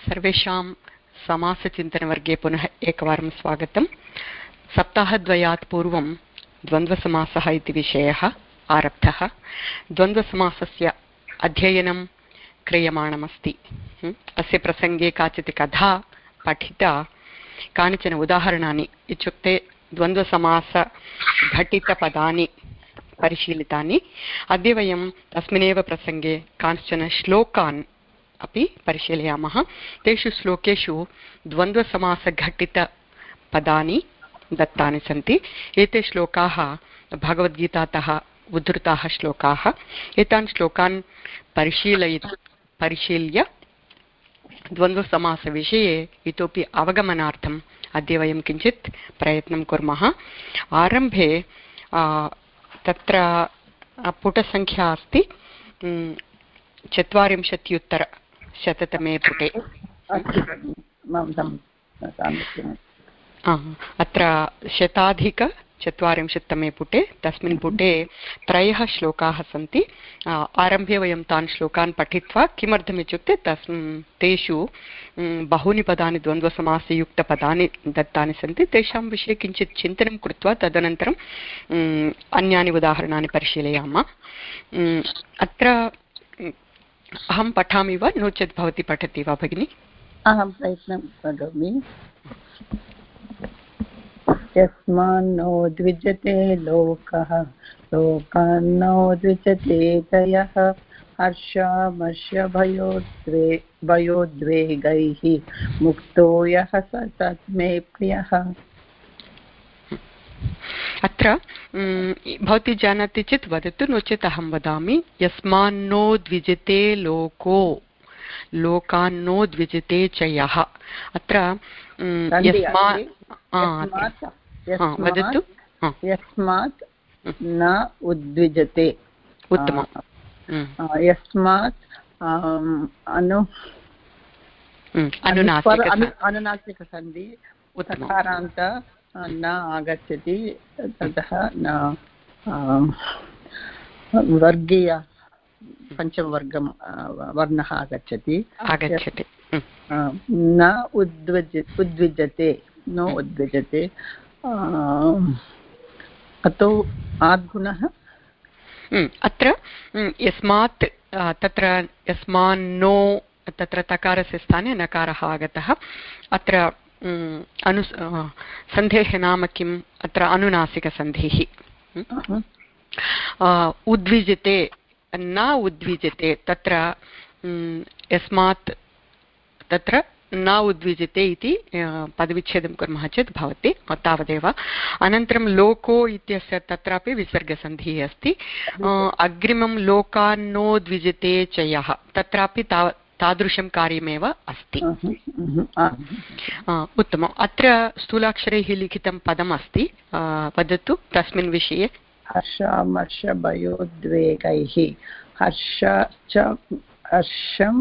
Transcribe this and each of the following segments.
सर्वेषां समासचिन्तनवर्गे पुनः एकवारं स्वागतं सप्ताहद्वयात् पूर्वं द्वन्द्वसमासः इति विषयः आरब्धः। द्वन्द्वसमासस्य अध्ययनं क्रियमाणमस्ति। अस्य प्रसङ्गे काचित् कथा पठिता। कानिचन उदाहरणानि इत्युक्ते द्वन्द्वसमासघटितपदानि परिशीलितानि। अद्य वयं तस्मिन्नेव प्रसङ्गे कांश्चन श्लोकान् अपि परिशीलयामः। तेषु श्लोकेषु द्वन्द्वसमासघटितपदानि दत्तानि सन्ति। एते श्लोकाः भगवद्गीतातः उद्धृताः श्लोकाः। एतान् श्लोकान् परिशीलय, परिशील्य द्वन्द्वसमासविषये इतोपि अवगमनार्थम् अद्य वयं किञ्चित् प्रयत्नं कुर्मः। आरम्भे तत्र पुटसङ्ख्या अस्ति। चत्वारिंशत्युत्तर शततमे पुटे। अत्र शताधिकचत्वारिंशत्तमे पुटे तस्मिन् पुटे त्रयः श्लोकाः सन्ति। आरम्भे वयं तान् श्लोकान् पठित्वा किमर्थमित्युक्ते तस् तेषु बहूनि पदानि द्वन्द्वसमासयुक्तपदानि दत्तानि सन्ति। तेषां विषये किञ्चित् चिन्तनं कृत्वा तदनन्तरम् अन्यानि उदाहरणानि परिशीलयामः। अत्र अहं पठामि वा? नो चेत् भवती पठति वा, भगिनि? अहं प्रयत्नं करोमि। यस्मान्नो द्विजते लोकः लोकान्नो द्विजते जयः हर्षामर्षभयोद्वे, भयोद्वेगैः, मुक्तो यः स तस्मै प्रियः। अत्र भवती जानाति चेत् वदतु नो चेत् अहं वदामि यस्मान्नो द्विजते लोको लोकान्नो द्विजते च यः। अत्र वदतु यस्मात् न उद्विजते। उत्तमं। यस्मात् अनु अनुनासिकसन्धि उत्तरान्त न आगच्छति ततः न वर्गीय पञ्चमवर्गं वर्णः आगच्छति। आगच्छति। न उद्विज उद्विजते न उद्विजते अतो आद्गुणः? अत्र यस्मात् तत्र यस्मान्नो तत्र तकारस्य स्थाने नकारः आगतः। अत्र अनु सन्धेः नाम किम् अत्र अनुनासिकसन्धिः। उद्विजते न उद्विजते तत्र यस्मात् तत्र न उद्विजते इति पदविच्छेदं कुर्मः चेत् भवति तावदेव। अनन्तरं लोको इत्यस्य तत्रापि विसर्गसन्धिः अस्ति। अग्रिमं लोकान्नोद्विजते च यः तत्रापि ताव तादृशं कार्यमेव अस्ति। उत्तमम्। अत्र स्थूलाक्षरैः लिखितं पदम् अस्ति वदतु तस्मिन् विषये। हर्षामर्षभयोद्वेगैः हर्ष च हर्षं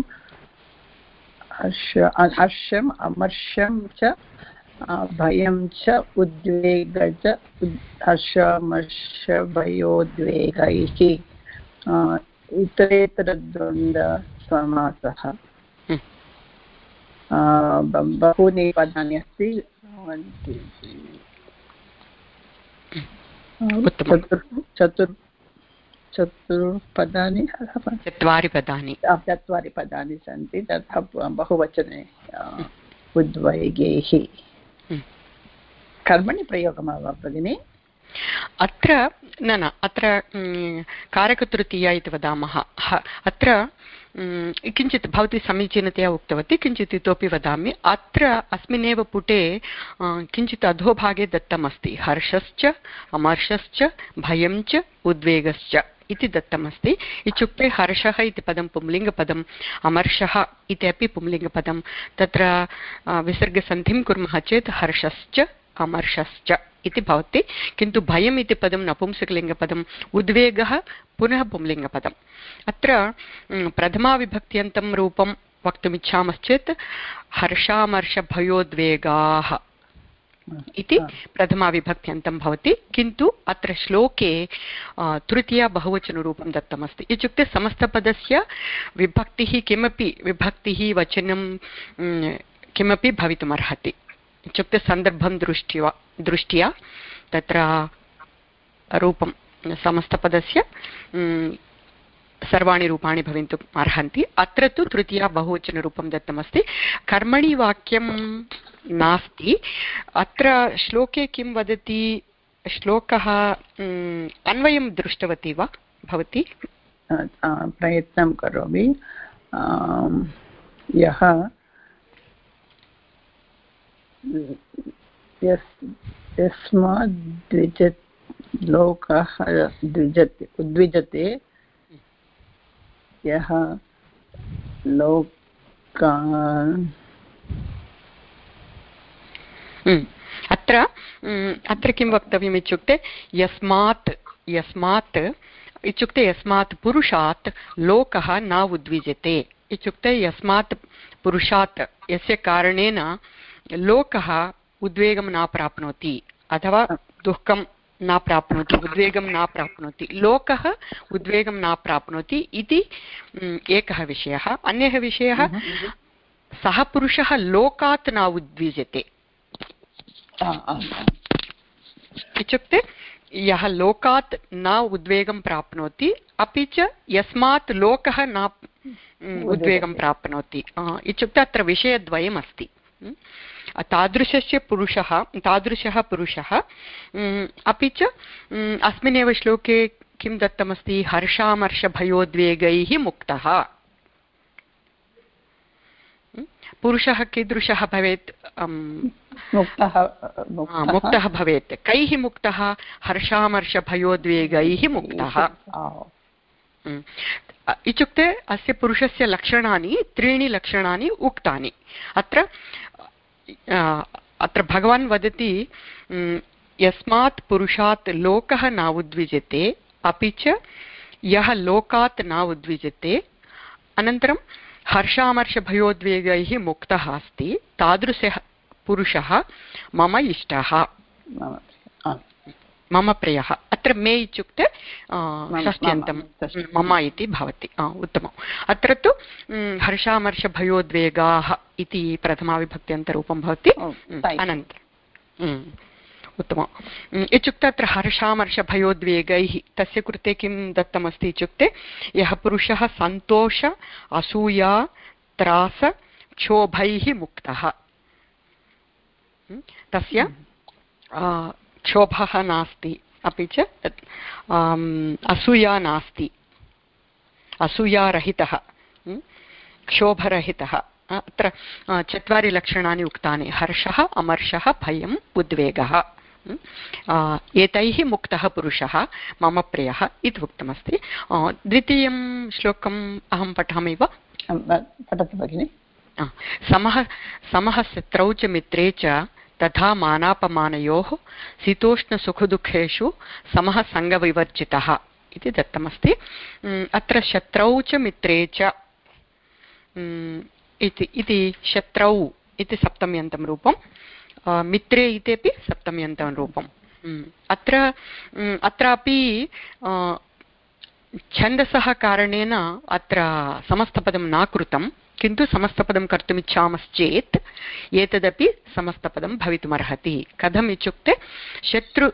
हर्ष हर्षम् अमर्षं च भयं च उद्वेग च हर्षमर्षभयोद्वेगैः इतरेतरद्वन्द्व समासः बहूनि पदानि अस्ति। चतुर् चतुर्पदानि चत्वारि पदानि। चत्वारि पदानि सन्ति। तथा बहुवचने उद्वैगैः। कर्मणि प्रयोगः वा भगिनि? अत्र न न अत्र कारकतृतीया इति वदामः। अत्र किञ्चित् भवती समीचीनतया उक्तवती, किञ्चित् इतोपि वदामि। अत्र अस्मिन्नेव पुटे किञ्चित् अधोभागे दत्तमस्ति। हर्षश्च, अमर्षश्च भयं च उद्वेगश्च इति दत्तमस्ति। इत्युक्ते हर्षः इति पदं, पुंलिङ्गपदम्, अमर्षः इति अपि पुंलिङ्गपदं तत्र विसर्गसन्धिं कुर्मः चेत् हर्षश्च अमर्षश्च इति भवति। किन्तु भयम् इति पदं नपुंसकलिङ्गपदम् उद्वेगः पुनः पुंलिङ्गपदम्। अत्र प्रथमाविभक्त्यन्तं रूपं वक्तुमिच्छामश्चेत् हर्षामर्षभयोद्वेगाः इति प्रथमाविभक्त्यन्तं भवति। किन्तु अत्र श्लोके तृतीया बहुवचनरूपं दत्तमस्ति। इत्युक्ते समस्तपदस्य विभक्तिः किमपि विभक्तिः वचनं किमपि भवितुमर्हति। इत्युक्ते सन्दर्भं दृष्ट्या दृष्ट्या तत्र रूपं, समस्तपदस्य सर्वाणि रूपाणि भवितुम् अर्हन्ति। अत्र तु तृतीया बहुवचनरूपं दत्तमस्ति। कर्मणि वाक्यं नास्ति। अत्र श्लोके किं वदति? श्लोकः अन्वयं दृष्टवती वा? भवती? प्रयत्नं करोमि। यः यस्मात् द्विज लोकः द्विजते उद्विजते यः लोकान् हम्म। अत्र हम्म, अत्र किं वक्तव्यम् इत्युक्ते यस्मात् यस्मात् इत्युक्ते यस्मात् पुरुषात् लोकः न उद्विजते इत्युक्ते यस्मात् पुरुषात् यस्य कारणेन लोकः उद्वेगं न प्राप्नोति अथवा दुःखं न प्राप्नोति उद्वेगं न प्राप्नोति। लोकः उद्वेगं न प्राप्नोति इति एकः विषयः। अन्यः विषयः सः पुरुषः लोकात् न उद्विजते। इत्युक्ते यः लोकात् न उद्वेगं प्राप्नोति अपि च यस्मात् लोकः न उद्वेगं प्राप्नोति। इत्युक्ते अत्र विषयद्वयमस्ति। तादृशस्य पुरुषः तादृशः पुरुषः अपि च अस्मिन्नेव श्लोके किं दत्तमस्ति? हर्षामर्षभयोद्वेगैः मुक्तः। पुरुषः कीदृशः भवेत्? मुक्तः भवेत्। कैः मुक्तः? हर्षामर्षभयोद्वेगैः मुक्तः। इत्युक्ते अस्य पुरुषस्य लक्षणानि त्रीणि लक्षणानि उक्तानि। अत्र अत्र भगवान् वदति यस्मात् पुरुषात् लोकः न उद्विजते अपि च यः लोकात् न उद्विजते अनन्तरं हर्षामर्षभयोद्वेगैः मुक्तः अस्ति तादृशः पुरुषः मम इष्टः मम प्रियः। अत्र मे इत्युक्ते षष्ट्यन्तं। मम इति भवति। उत्तमम्। अत्र तु हर्षामर्षभयोद्वेगाः इति प्रथमाविभक्त्यन्तरूपं भवति। अनन्तरम् उत्तमम्। इत्युक्ते अत्र हर्षामर्षभयोद्वेगैः तस्य कृते किं दत्तमस्ति इत्युक्ते यः पुरुषः सन्तोष असूया त्रास क्षोभैः मुक्तः। तस्य क्षोभः नास्ति अपि च असूया नास्ति असूयारहितः क्षोभरहितः अत्र चत्वारि लक्षणानि उक्तानि हर्षः अमर्षः भयम् उद्वेगः एतैः मुक्तः पुरुषः मम प्रियः इति उक्तमस्ति द्वितीयं श्लोकम् अहं पठामि वा पठतु भगिनि समः समः शत्रौ च मित्रे च तथा मानापमानयोः शीतोष्णसुखदुःखेषु समः सङ्गविवर्जितः इति दत्तमस्ति। अत्र शत्रौ च मित्रे च इति शत्रौ इति सप्तम्यन्तं रूपं मित्रे इत्यपि सप्तम्यन्तं रूपम् अत्र अत्रापि छन्दसः कारणेन अत्र समस्तपदं न कृतं किन्तु समस्तपदं कर्तुम् इच्छामश्चेत् एतदपि समस्तपदं भवितुमर्हति। कथम् इत्युक्ते शत्रु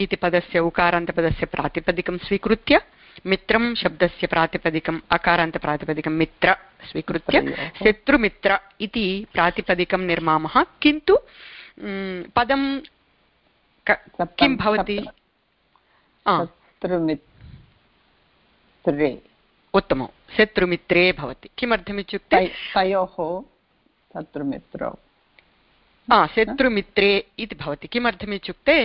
इति पदस्य उकारान्तपदस्य प्रातिपदिकं स्वीकृत्य मित्रं शब्दस्य प्रातिपदिकम् अकारान्तप्रातिपदिकं मित्र स्वीकृत्य शत्रुमित्र इति प्रातिपदिकं निर्मामः। किन्तु पदं किं भवति? उत्तमं। शत्रुमित्रे भवति। किमर्थमित्युक्ते? तयोः शत्रुमित्रौ। शत्रुमित्रे इति भवति। किमर्थमित्युक्ते?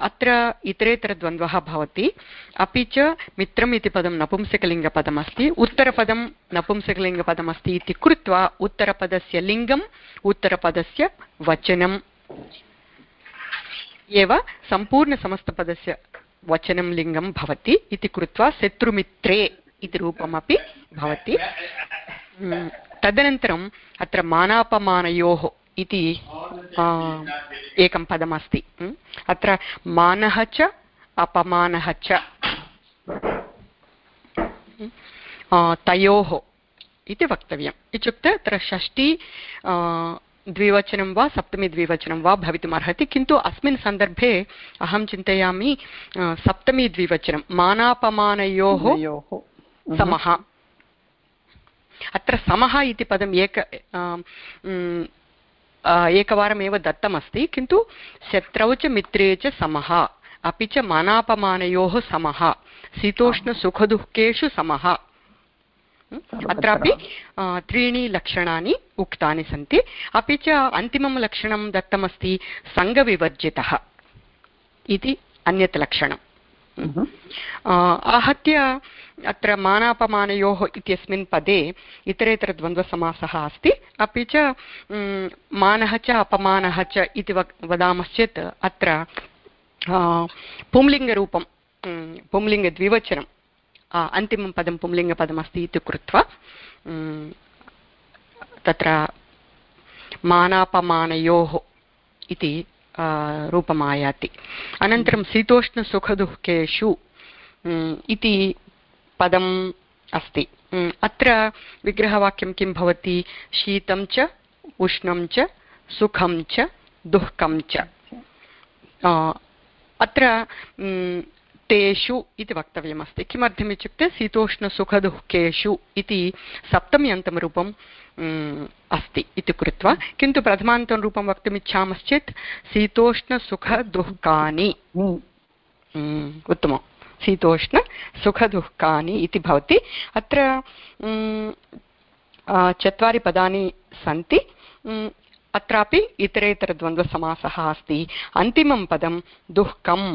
अत्र इतरेतरद्वन्द्वः भवति। अपि च मित्रम् इति पदं नपुंसकलिङ्गपदमस्ति। उत्तरपदं नपुंसकलिङ्गपदमस्ति इति कृत्वा उत्तरपदस्य लिङ्गम् उत्तरपदस्य वचनम्। एव सम्पूर्णसमस्तपदस्य वचनं लिङ्गं भवति इति कृत्वा शत्रुमित्रे। इति रूपमपि भवति। तदनन्तरम् अत्र मानापमानयोः इति एकं पदमस्ति। अत्र मानः च, अपमानः च। तयोः इति वक्तव्यम्। इत्युक्ते अत्र षष्ठी द्विवचनं वा सप्तमी द्विवचनं वा भवितुमर्हति किन्तु अस्मिन् सन्दर्भे अहं चिन्तयामि सप्तमी द्विवचनं, मानापमानयोः समः अत्र समः इति पदम् एक एकवारमेव दत्तमस्ति किन्तु शत्रौ च मित्रे च समः अपि च मानापमानयोः समः शीतोष्णसुखदुःखेषु समः अत्रापि त्रीणि लक्षणानि उक्तानि सन्ति। अपि च अन्तिमं लक्षणं दत्तमस्ति सङ्गविवर्जितः इति अन्यत् लक्षणम्। आहत्य अत्र मानापमानयोः इत्यस्मिन् पदे इतरेतरद्वन्द्वसमासः अस्ति। अपि च मानः च, अपमानः च इति वदामश्चेत् अत्र पुंलिङ्गरूपं पुंलिङ्गद्विवचनं अन्तिमं पदं पुंलिङ्गपदमस्ति इति कृत्वा तत्र मानापमानयोः इति रूपमायाति अनन्तरं शीतोष्णसुखदुःखेषु इति पदम् अस्ति अत्र विग्रहवाक्यं किं भवति शीतं च उष्णं च सुखं च दुःखं च अत्र तेषु इति वक्तव्यमस्ति। किमर्थम् इत्युक्ते शीतोष्णसुखदुःखेषु इति सप्तम्यन्तं रूपम् अस्ति इति कृत्वा, किन्तु प्रथमान्तं रूपं वक्तुमिच्छामश्चेत् शीतोष्णसुखदुःखानि। उत्तमं शीतोष्णसुखदुःखानि इति भवति। अत्र चत्वारि पदानि सन्ति। अत्रापि इतरेतरद्वन्द्वसमासः अस्ति। अन्तिमं पदं दुःखम्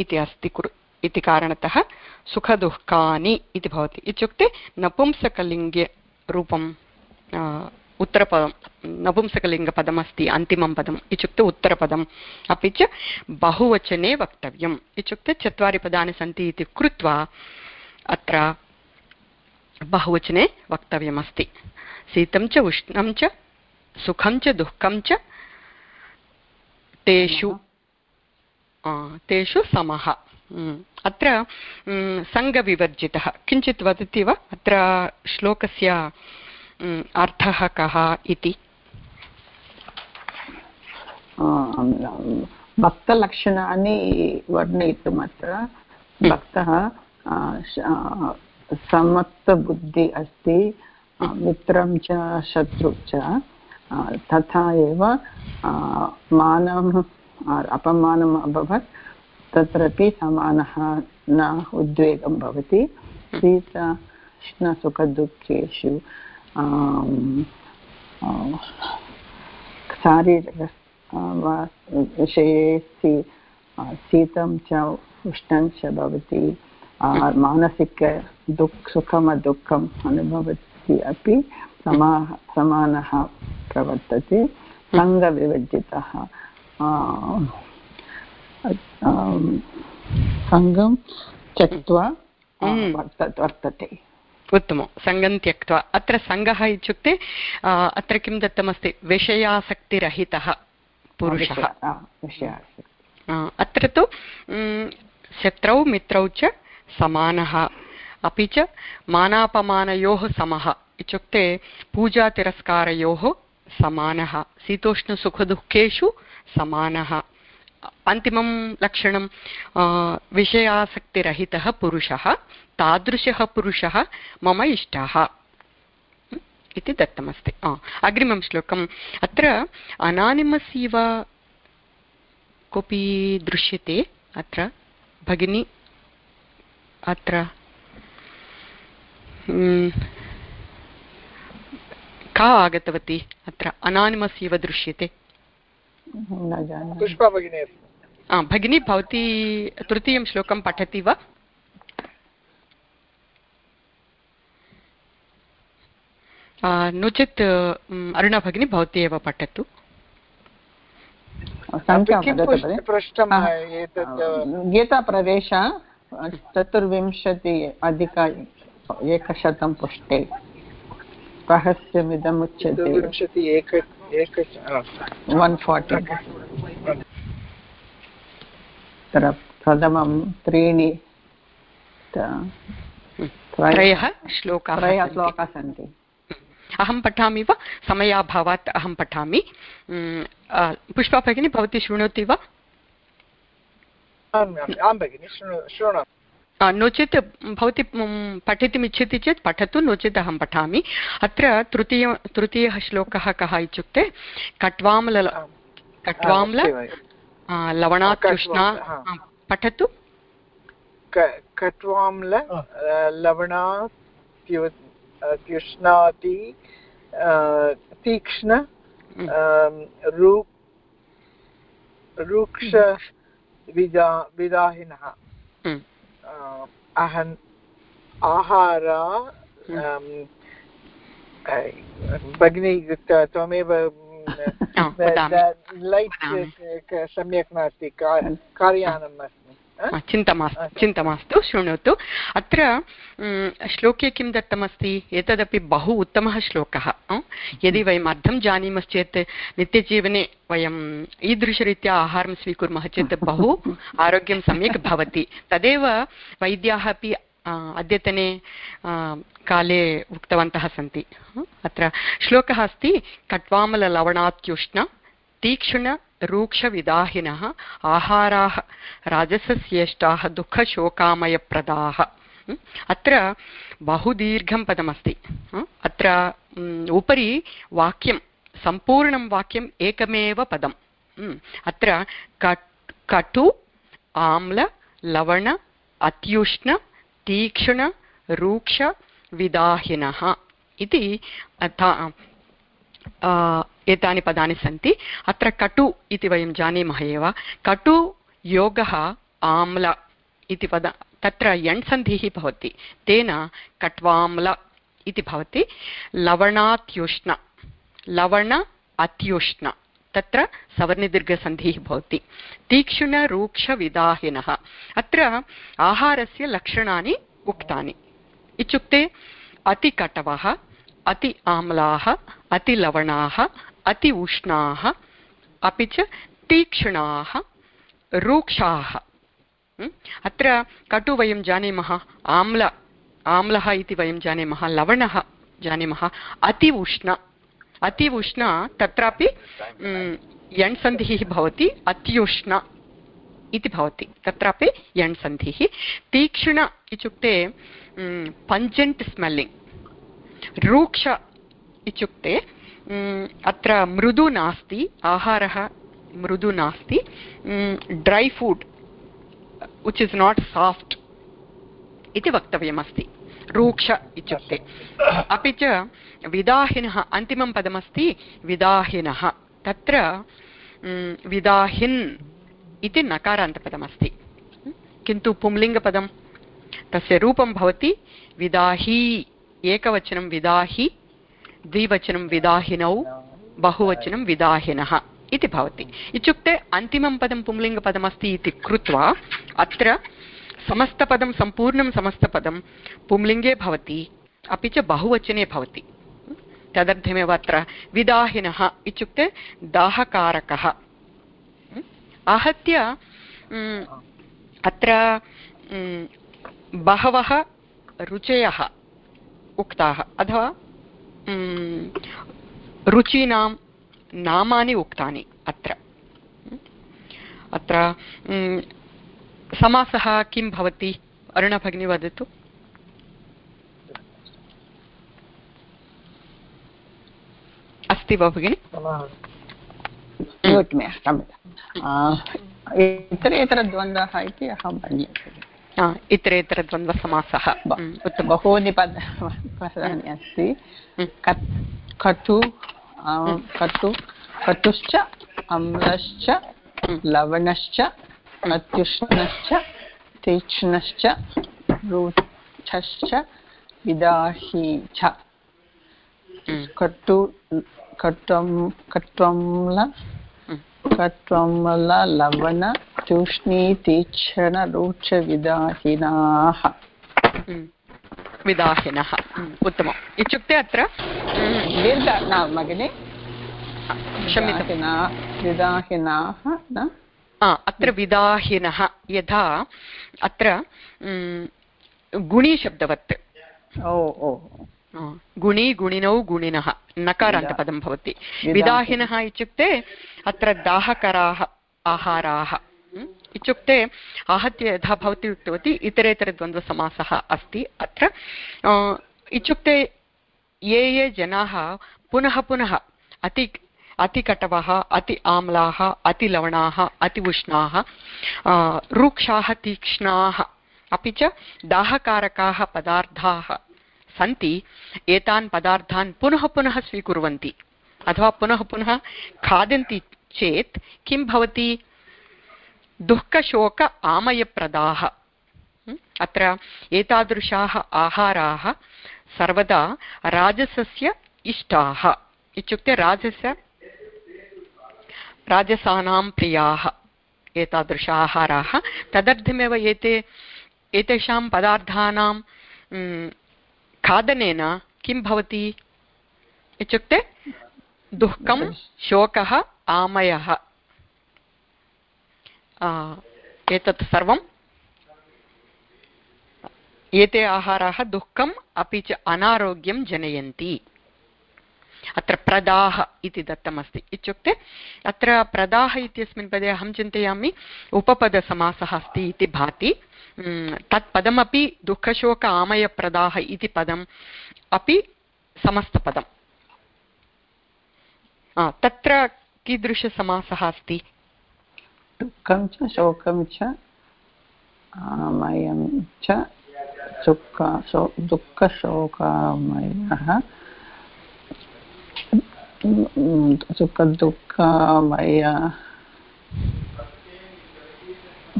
इति अस्ति कुरु इति कारणतः सुखदुःखानि इति भवति। इत्युक्ते नपुंसकलिङ्गरूपं उत्तरपदं नपुंसकलिङ्गपदमस्ति अन्तिमं पदम् इत्युक्ते उत्तरपदम् अपि च बहुवचने वक्तव्यम्। इत्युक्ते चत्वारि पदानि सन्ति इति कृत्वा अत्र बहुवचने वक्तव्यमस्ति। शीतं च उष्णं च सुखं च दुःखं च तेषु तेषु समः। अत्र सङ्गविवर्जितः। किञ्चित् वदति वा? अत्र श्लोकस्य अर्थः कः इति? भक्तलक्षणानि वर्णयितुम् अत्र। भक्तः समत्वबुद्धि अस्ति मित्रं च शत्रु च तथा एव मानम् अपमानम् अभवत्। तत्रापि समानः न उद्वेगं भवति। शीतोष्णसुखदुःखेषु शारीरिक विषये शीतं च उष्णं च भवति। मानसिक दुःख सुखमदुःखम् अनुभवति अपि समा समानः प्रवर्तते। सङ्गविवर्जितः सङ्गं त्यक्त्वा हम्म। वर्तते उत्तमं सङ्गं त्यक्त्वा। अत्र सङ्गः इत्युक्ते अत्र किं दत्तमस्ति? विषयासक्तिरहितः पुरुषः। अत्र तु शत्रौ मित्रौ च समानः। अपि च मानापमानयोः समः। इत्युक्ते पूजातिरस्कारयोः समानः। शीतोष्णसुखदुःखेषु समानः। अन्तिमं लक्षणं विषयासक्तिरहितः पुरुषः, तादृशः पुरुषः, मम इष्टः। इति दत्तमस्ति। अग्रिमं श्लोकम्। अत्र अनानिमस् इव कोऽपि दृश्यते? अत्र भगिनी, अत्र का आगतवती? अत्र अनानिमस् इव दृश्यते? पुष्पा भगिनी भगिनी भवती तृतीयं श्लोकं पठति वा? नो चेत् अरुणा भगिनी भवती एव पठतु। गीताप्रवेश चतुर्विंशति अधिक एकशतं पृष्ठे रहस्यमिदमुच्यते। एक वन् फार्टि तत्र प्रथमं त्रीणि त- त्रय- श्लोकाः त्रयः श्लोकाः सन्ति। अहं पठामि वा? समयाभावात् अहं पठामि। पुष्पा भगिनी भवती शृणोति वा? आं भगिनि शृणु शृणोमि। नो चेत् भवती पठितुमिच्छति चेत् पठतु नो चेत् अहं पठामि। अत्र तृतीय तृतीयः श्लोकः कः इत्युक्ते कट्वाम्ल कट्वाम्ल। अ, पठतु। कट्वाम्ल लवणा त्यु- त्युष्णाति तीक्ष्ण. रूक्ष विदाहिनः। अहन् आहार Mm. भगिनी त्वमेव लैट् सम्यक् नास्ति का- कार्यानम् अस्मि अ? चिन्ता मास्तु। चिन्ता मास्तु शृणोतु। अत्र श्लोके किं दत्तमस्ति? एतदपि बहु उत्तमः श्लोकः यदि वयम् अर्थं जानीमश्चेत् नित्यजीवने वयम् ईदृशरीत्या आहारं स्वीकुर्मः चेत् बहु आरोग्यं सम्यक् भवति। तदेव वैद्याः अपि अद्यतने काले उक्तवन्तः सन्ति। अत्र श्लोकः अस्ति कट्वामललवणात्युष्ण तीक्ष्णरूक्षविदाहिनः आहाराः, राजसस्येष्टाः, दुःखशोकामयप्रदाः? अत्र बहु दीर्घं पदमस्ति? अत्र उपरि वाक्यं, सम्पूर्णं वाक्यम् एकमेव पदम् अत्र कट् आम्ल, लवण, अत्युष्ण, तीक्ष्ण, रूक्ष इति एतानि पदानि सन्ति। अत्र कटु इति वयं जानीमः एव। कटु योगः आम्ल इति पद, तत्र यण्सन्धिः भवति। तेन कट्वाम्ल इति भवति। लवणात्युष्ण। लवण अत्युष्ण। तत्र सवर्णदीर्घसन्धिः भवति। तीक्ष्णरूक्षविदाहिनः। अत्र आहारस्य लक्षणानि उक्तानि। इत्युक्ते अतिकटवः। अति आम्लाः अतिलवणाः अति उष्णाः अपि च तीक्ष्णाः रूक्षाः। अत्र कटु वयं जानीमः आम्ल आम्लः इति वयं जानीमः लवणः जानीमः अति उष्ण। अति उष्ण तत्रापि यण्सन्धिः भवति अत्युष्ण इति भवति। तत्रापि यण्सन्धिः। तीक्ष्ण इत्युक्ते पञ्जेण्ट् स्मेल्लिङ्ग् रूक्ष इत्युक्ते अत्र मृदु नास्ति, आहारः मृदु नास्ति dry food which is not soft इति वक्तव्यमस्ति। रूक्ष इत्युक्ते। अपि च विदाहिनः, अन्तिमं पदमस्ति, विदाहिनः। तत्र विदाहिन् इति नकारान्तपदमस्ति। किन्तु पुंलिङ्गपदं तस्य रूपं भवति, विदाही। एकवचनं विदाहि, द्विवचनं विदाहिनौ, बहुवचनं विदाहिनः इति भवति। इत्युक्ते अन्तिमं पदं पुंलिङ्गपदमस्ति इति कृत्वा अत्र समस्तपदं, सम्पूर्णं समस्तपदं पुंलिङ्गे भवति, अपि च बहुवचने भवति। तदर्थमेव अत्र विदाहिनः इत्युक्ते दाहकारकः। आहत्य अत्र बहवः रुचयः। उक्ताः। अथवा रुचीनां नामानि उक्तानि अत्र। अत्र समासः किं भवति? अरुणभगिनी वदतु। अस्ति वा भगिनि? इतरेतरद्वन्द्वः इति अहं मन्ये। म्, उत्तमं बहूनि पद पदानि अस्ति कटु कटु कटुश्च अम्लश्च लवणश्च अत्युष्णश्च तीक्ष्णश्च रुक्षश्च विदाही च म्, कटु कट्वं कट्वम्ल कट्वम्ल लवण तूष्णी तीक्ष्णरुक्षविदाहिनाः म्, विदाहिनः। उत्तमम् इत्युक्ते अत्र दीर्घ न भगिनि विदाहिनाः न अत्र विदाहिनः यथा अत्र गुणीशब्दवत् ओ ओ गुणी गुणिनौ गुणिनः नकारान्तपदं भवति विदाहिनः। इत्युक्ते अत्र दाहकराः आहाराः इत्युक्ते आहत्य यथा भवती उक्तवती इतरेतरद्वन्द्वसमासः अस्ति अत्र। इत्युक्ते ये ये जनाः पुनः पुनः अति, अतिकटवः, अति आम्लाः अतिलवणाः अति उष्णाः रूक्षाः, तीक्ष्णाः अपि च दाहकारकाः पदार्थाः सन्ति, एतान् पदार्थान् पुनः पुनः स्वीकुर्वन्ति। अथवा पुनः पुनः खादन्ति चेत् किं भवति? दुःखशोक आमयप्रदाः? अत्र एतादृशाः आहाराः सर्वदा राजसस्य इष्टाः। इत्युक्ते राजस्य राजसानां प्रियाः एतादृश आहाराः। तदर्थमेव एते एतेषां पदार्थानां खादनेन किं भवति? इत्युक्ते दुःखं। शोकः आमयः। एतत् सर्वं एते आहाराः दुःखम् अपि च अनारोग्यं जनयन्ति। अत्र प्रदाः इति दत्तमस्ति। इत्युक्ते अत्र प्रदाः इत्यस्मिन् पदे अहं चिन्तयामि, उपपदसमासः अस्ति इति भाति। तत् पदमपि दुःखशोक आमयप्रदाः इति पदम् अपि समस्तपदम्। तत्र कीदृशसमासः अस्ति? दुःखं च शोकं च आमयं च दुःख शो दुःखशोकामयः। सुखदुःखमय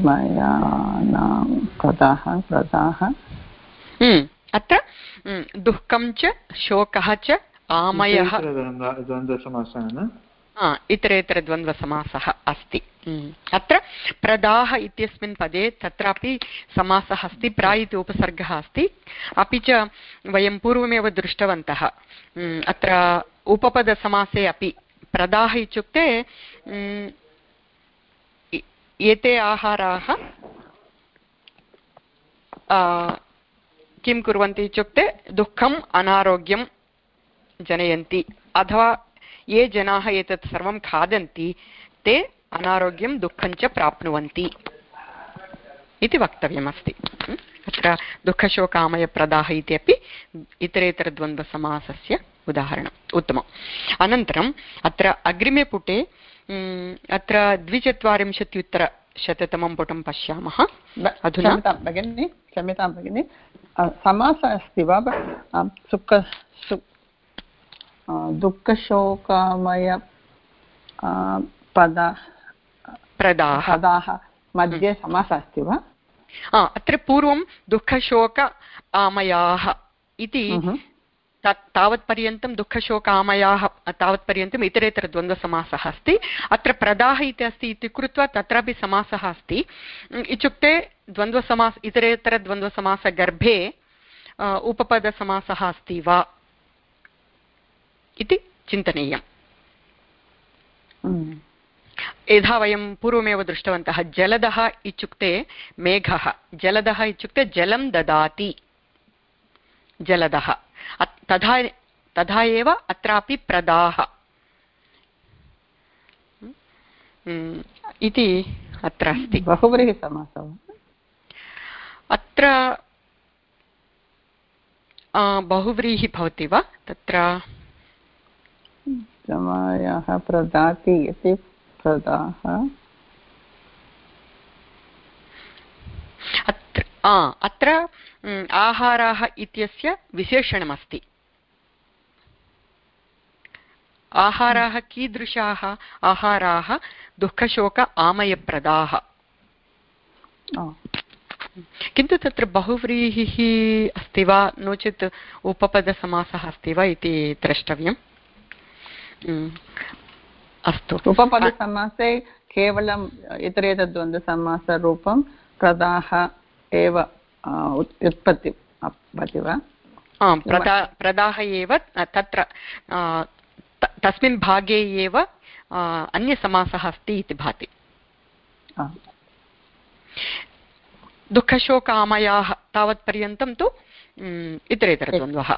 मयानां प्रदाः। प्रदाः अत्र दुःखं च शोकः च आमयः। द्वन्द्वसमासः न हा, इतरेतरद्वन्द्वसमासः अस्ति. अत्र प्रदाः इत्यस्मिन् पदे तत्रापि समासः अस्ति प्रा इति उपसर्गः अस्ति अपि च वयं पूर्वमेव दृष्टवन्तः अत्र उपपदसमासे अपि प्रदाः इत्युक्ते एते आहाराः किं कुर्वन्ति इत्युक्ते दुःखम् अनारोग्यं जनयन्ति अथवा ये जनाः एतत् सर्वं खादन्ति ते अनारोग्यं दुःखं च प्राप्नुवन्ति इति वक्तव्यमस्ति। अत्र दुःखशोकामयप्रदाः इति अपि इतरेतरद्वन्द्वसमासस्य उदाहरणम् उत्तमम्। अनन्तरम् अत्र अग्रिमे पुटे अत्र द्विचत्वारिंशत्युत्तरशततमं पुटं पश्यामः। अधुना? भगिनि क्षम्यतां भगिनि। समासः अस्ति वा? सुख सु दुःखशोकामय अ, पद प्रदाः पदाः मध्ये समासः अस्ति वा अत्र पूर्वं दुःखशोक आमयाः इति तावत्पर्यन्तं दुःखशोकामयाः तावत्पर्यन्तम् इतरेतरद्वन्द्वसमासः अस्ति अत्र प्रदाः इति अस्ति इति कृत्वा तत्रापि समासः अस्ति इत्युक्ते द्वन्द्वसमास इतरेतरद्वन्द्वसमासगर्भे उपपदसमासः अस्ति वा इति चिन्तनीयम्। हम्म. यथा वयं पूर्वमेव दृष्टवन्तः जलदः इत्युक्ते मेघः। जलदः इत्युक्ते जलं ददाति। जलदः। तथा तथा एव अत्रापि प्रदाः। इति अत्र अस्ति। बहुव्रीहिसमासः। अत्र बहुव्रीहि भवति वा? तत्र समायः प्रदाति इति प्रदाः। अत्र अत्र आहाराः इत्यस्य विशेषणमस्ति। आहाराः कीदृशाः? आहाराः दुःखशोक आमयप्रदाः। किन्तु तत्र बहुव्रीहिः अस्ति वा? नो चेत् उपपदसमासः अस्ति वा इति द्रष्टव्यम्। अस्तु। उपपदसमासे केवलम् इतरेतद्वन्द्वसमासरूपं प्रदाः एव उत्- उत्पत्ति भवति वा? आम् प्रदा प्रदाः एव तत्र तस्मिन् भागे एव अन्यसमासः अस्ति इति भाति। दुःखशोकामयाः तावत्पर्यन्तं तु इतरेतरद्वन्द्वः।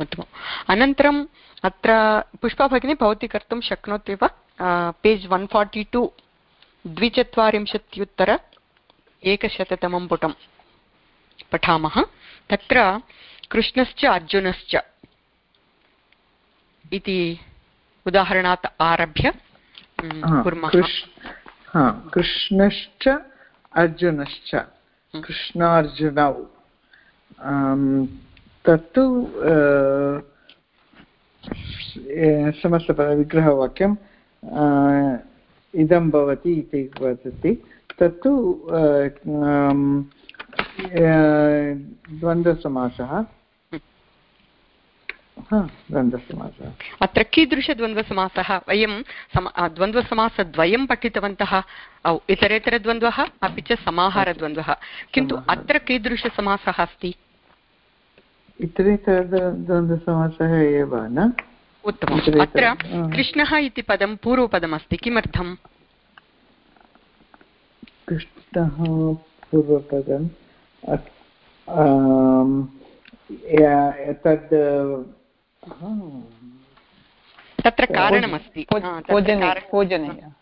उत्तमम् अनन्तरम् अत्र पुष्पा भगिनी भवती कर्तुं शक्नोति वा? पेज् वन् फार्टि टु द्विचत्वारिंशत्युत्तर एकशततमं पुटं पठामः। तत्र कृष्णश्च अर्जुनश्च इति उदाहरणात् आरभ्य कुर्मः। कृष्- कृष्णश्च अर्जुनश्च कृष्णार्जुनौ। आम्, तत्तु ए- समस्तपदविग्रहवाक्यं अ, इदं भवति इति वदति। तत्तु द्वन्द्वसमासः। अत्र कीदृशद्वन्द्वसमासः? वयं द्वन्द्वसमासद्वयं पठितवन्तः। इतरेतरद्वन्द्वः अपि च समाहारद्वन्द्वः। किन्तु अत्र कीदृशसमासः अस्ति? इतरेतरद्वन्द्वसमासः एव न? उत्तमम्। अत्र कृष्णः इति पदं पूर्वपदमस्ति किमर्थम्? कृष्णः पूर्वपदम् तद् तत्र कारणमस्ति। पूजनीय पूजनीय।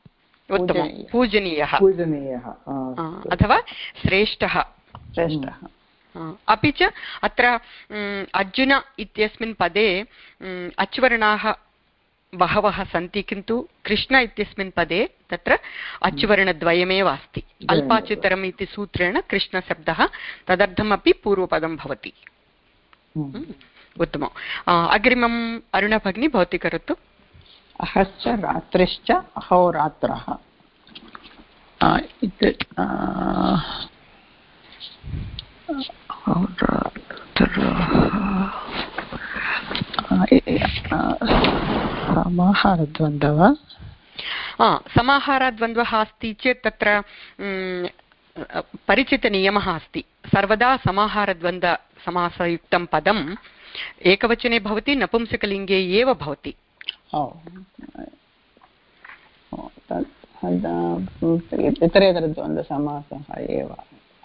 उत्तमं पूजनीयः। पूजनीयः। आ, आ, अथवा श्रेष्ठः। श्रेष्ठः। अपि च अत्र अर्जुन इत्यस्मिन् पदे अच्वर्णाः बहवः सन्ति किन्तु कृष्ण इत्यस्मिन् पदे तत्र अच्वर्णद्वयमेव अस्ति। अल्पाच्युतरम् इति सूत्रेण कृष्णशब्दः तदर्थमपि पूर्वपदं भवति। उत्तमम्। अग्रिमम् अरुणा भगिनी भवती करोतु। अहश्च रात्रिश्च अहोरात्रः आ, समाहारद्वन्द्वः अस्ति चेत् तत्र परिचितनियमः अस्ति। सर्वदा समाहारद्वन्द्वसमासयुक्तं पदम् एकवचने भवति नपुंसकलिङ्गे एव भवति।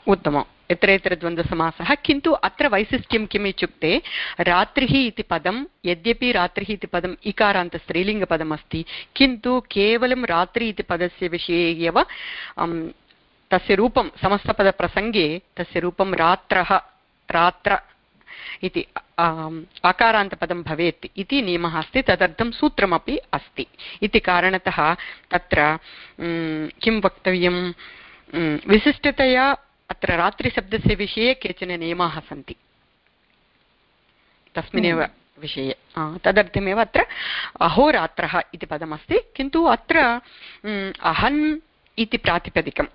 ओ एव उत्तमम् इतरेतरद्वन्द्वसमासः किन्तु अत्र वैशिष्ट्यं किम् इत्युक्ते, रात्रिः इति पदं, यद्यपि रात्रिः इति पदम् इकारान्तस्त्रीलिङ्गपदमस्ति, किन्तु केवलं रात्रि इति पदस्य विषये एव तस्य रूपं, समस्तपदप्रसङ्गे तस्य रूपं रात्रः, रात्र इति आकारान्तपदं भवेत् इति नियमः अस्ति, तदर्थं सूत्रमपि अस्ति। इति कारणतः तत्र किं वक्तव्यं विशिष्टतया अत्र रात्रिशब्दस्य विषये केचन नियमाः सन्ति। तस्मिन्नेव विषये। आ, तदर्थमेव अत्र अहोरात्रः इति पदमस्ति किन्तु अत्र अहन् इति प्रातिपदिकम्।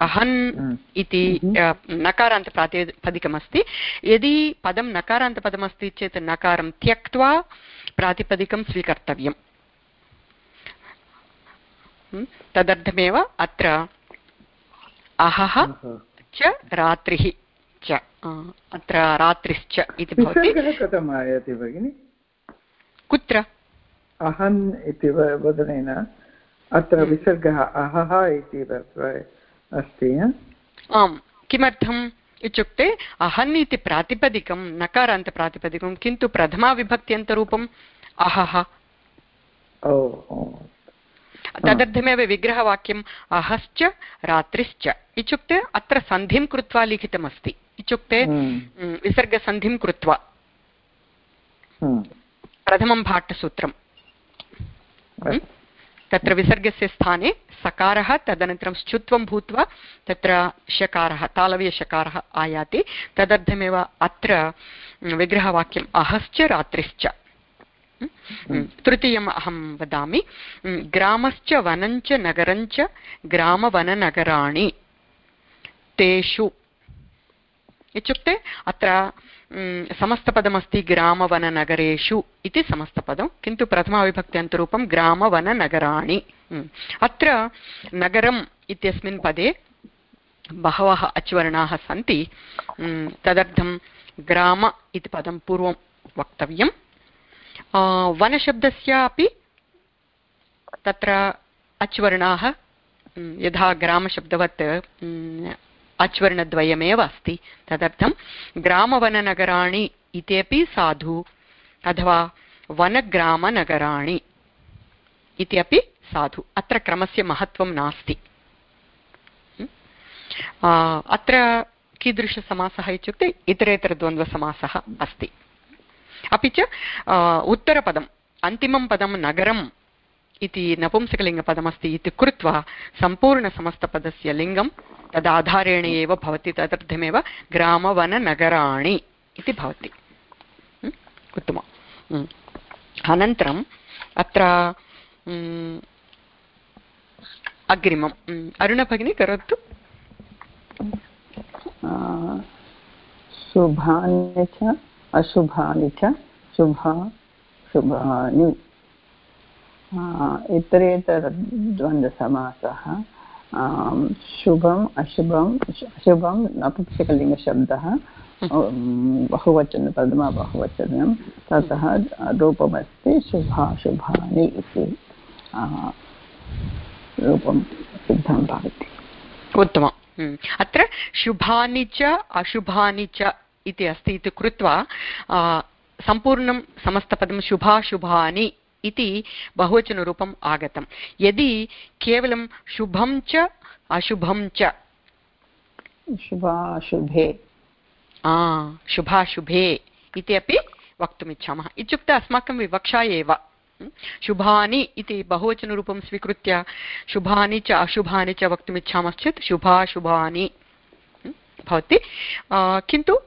अहन् हम्म। इति अ, नकारान्तप्रातिपदिकमस्ति यदि पदं नकारान्तपदमस्ति चेत् नकारं त्यक्त्वा प्रातिपदिकं स्वीकर्तव्यम्। हम्म, तदर्थमेव अत्र अहः च रात्रिः च अत्र रात्रिश्च इति भवति। कथम् आयाति भगिनि? कुत्र? अहन् इति वदनेन अत्र विसर्गः अहः इति अस्ति आम् किमर्थम् इत्युक्ते अहन् इति प्रातिपदिकं नकारान्तप्रातिपदिकं किन्तु प्रथमाविभक्त्यन्तरूपम् अहः। तदर्थमेव विग्रहवाक्यम् अहश्च रात्रिश्च। इत्युक्ते अत्र सन्धिं कृत्वा लिखितमस्ति। इत्युक्ते हम्म, विसर्गसन्धिं कृत्वा। हम्म। प्रथमं भाट्टसूत्रम्? तत्र विसर्गस्य स्थाने सकारः तदनन्तरं श्चुत्वं भूत्वा तत्र शकारः तालव्यशकारः आयाति। तदर्थमेव अत्र विग्रहवाक्यम् अहश्च रात्रिश्च। तृतीयम् अहं वदामि. ग्रामश्च वनञ्च नगरञ्च ग्रामवननगराणि. तेषु. इत्युक्ते अत्र समस्तपदमस्ति ग्रामवननगरेषु इति समस्तपदं, किन्तु प्रथमाविभक्त्यन्तरूपं ग्रामवननगराणि. अत्र नगरम् इत्यस्मिन् पदे बहवः अच्वर्णाः सन्ति. तदर्थं ग्राम इति पदं पूर्वं वक्तव्यं वनशब्दस्यापि तत्र अच्वर्णाः यथा ग्रामशब्दवत् अच्वर्णद्वयमेव अस्ति। तदर्थं ग्रामवननगराणि इत्यपि साधु, अथवा वनग्रामनगराणि इति अपि साधु। अत्र क्रमस्य महत्त्वं नास्ति। अत्र कीदृशसमासः इत्युक्ते इतरेतरद्वन्द्वसमासः अस्ति। अपि च उत्तरपदम्, अन्तिमं पदं नगरम् इति नपुंसकलिङ्गपदमस्ति इति कृत्वा सम्पूर्णसमस्तपदस्य लिङ्गं तदाधारेण एव भवति, तदर्थमेव ग्रामवननगराणि इति भवति। उत्तमम्। अनन्तरम् अत्र अग्रिमम्। अरुणभगिनी करोतु। शुभानि च अशुभानि च शुभा शुभानि। इतरेतरद्वन्द्वसमासः शुभम्, अशुभम् अशुभं नपुंसकलिङ्गशब्दः बहुवचनं प्रथमा बहुवचनं, ततः रूपमस्ति शुभाशुभानि इति। रूपं सिद्धं भवति। उत्तमम्। अत्र शुभानि च, अशुभानि च इति अस्ति इति कृत्वा सम्पूर्णं समस्तपदं शुभाशुभानि इति बहुवचनरूपम् आगतं यदि केवलं शुभं च अशुभं च। शुभाशुभे। शुभाशुभे इति अपि वक्तुमिच्छामः। इत्युक्ते अस्माकं विवक्षा एव। शुभानि इति बहुवचनरूपं स्वीकृत्य शुभानि च अशुभानि च वक्तुमिच्छामश्चेत् शुभाशुभानि। भवति। किन्तु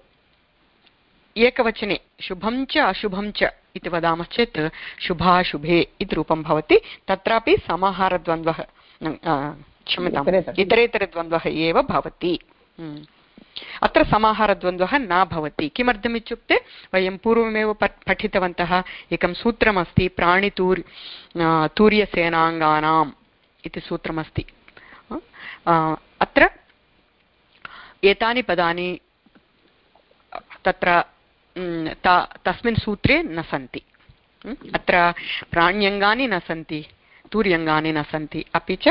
एकवचने शुभं च अशुभं च इति वदामश्चेत् शुभाशुभे इति रूपं भवति तत्रापि समाहारद्वन्द्वः क्षम्यताम् इतरेतरद्वन्द्वः। एव भवति। अत्र समाहारद्वन्द्वः न भवति। किमर्थमित्युक्ते वयं पूर्वमेव पठितवन्तः एकं सूत्रमस्ति प्राणितूर् तूर्यसेनाङ्गानाम् इति सूत्रमस्ति। अत्र एतानि पदानि तत्र तस्मिन् सूत्रे न सन्ति। अत्र प्राण्यङ्गानि न सन्ति, तूर्यङ्गानि न सन्ति, अपि च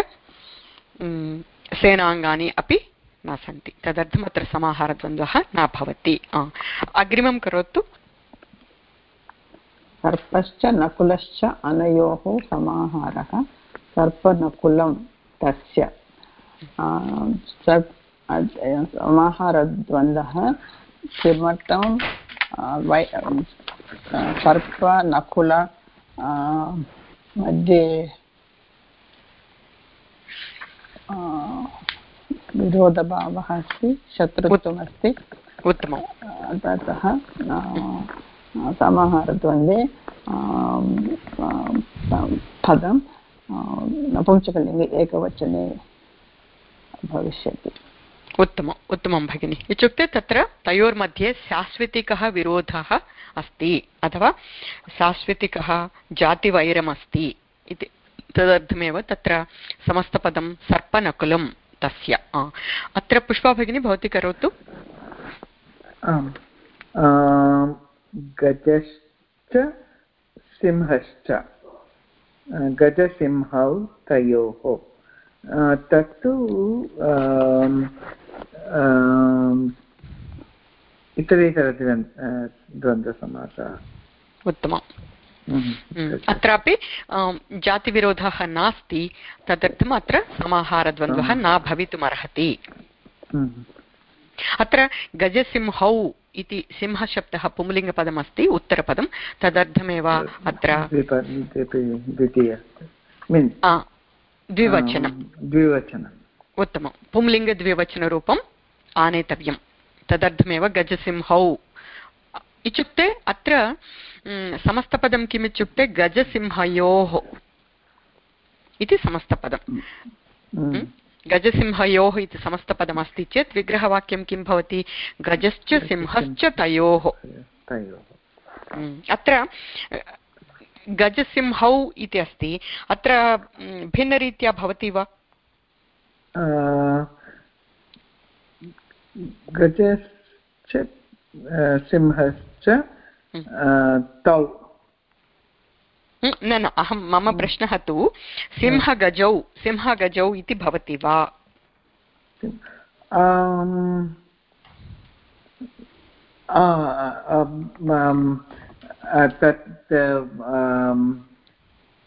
सेनाङ्गानि अपि न सन्ति। तदर्थम् अत्र समाहारद्वन्द्वः न भवति। अग्रिमं करोतु। सर्पश्च नकुलश्च अनयोः समाहारः। सर्पनकुलं तस्य। समाहारद्वन्द्वः किमर्थं वै सर्प नकुल मध्ये विरोधभावः अस्ति शत्रुत्वमस्ति उत्तमं ततः समाहारद्वन्द्वे पदं नपुंसकलिङ्गे एकवचने भविष्यति उत्तमम्, उत्तमं भगिनि। इत्युक्ते तत्र तयोर्मध्ये सांस्कृतिकः विरोधः अस्ति, अथवा सांस्कृतिकः जातिवैरमस्ति इति। तदर्थमेव तत्र समस्तपदं सर्पनकुलं तस्य। अत्र पुष्पा भगिनी, भवती करोतु। गजश्च, सिंहश्च। गजसिंहौ तयोः। तत्तु इतरेतरद्वन्द्वसमासः उत्तमम्। अत्रापि जातिविरोधः नास्ति तदर्थम् अत्र समाहारद्वन्द्वः न भवितुमर्हति। अत्र गजसिंहौ इति सिंहशब्दः पुंलिङ्गपदमस्ति उत्तरपदं तदर्थमेव अत्र द्विवचनं। द्विवचनम् उत्तमं पुंलिङ्गद्विवचनरूपम् आनेतव्यं तदर्थमेव गजसिंहौ। इत्युक्ते अत्र समस्तपदं किम् इत्युक्ते गजसिंहयोः। इति समस्तपदं। गजसिंहयोः इति समस्तपदमस्ति चेत् विग्रहवाक्यं किं भवति? गजश्च सिंहश्च तयोः। अत्र गजसिंहौ इति अस्ति। अत्र भिन्नरीत्या भवति वा? गजश्च सिंहश्च तौ। न न अहं मम प्रश्नः तु सिंहगजौ सिंहगजौ इति भवति वा? Um,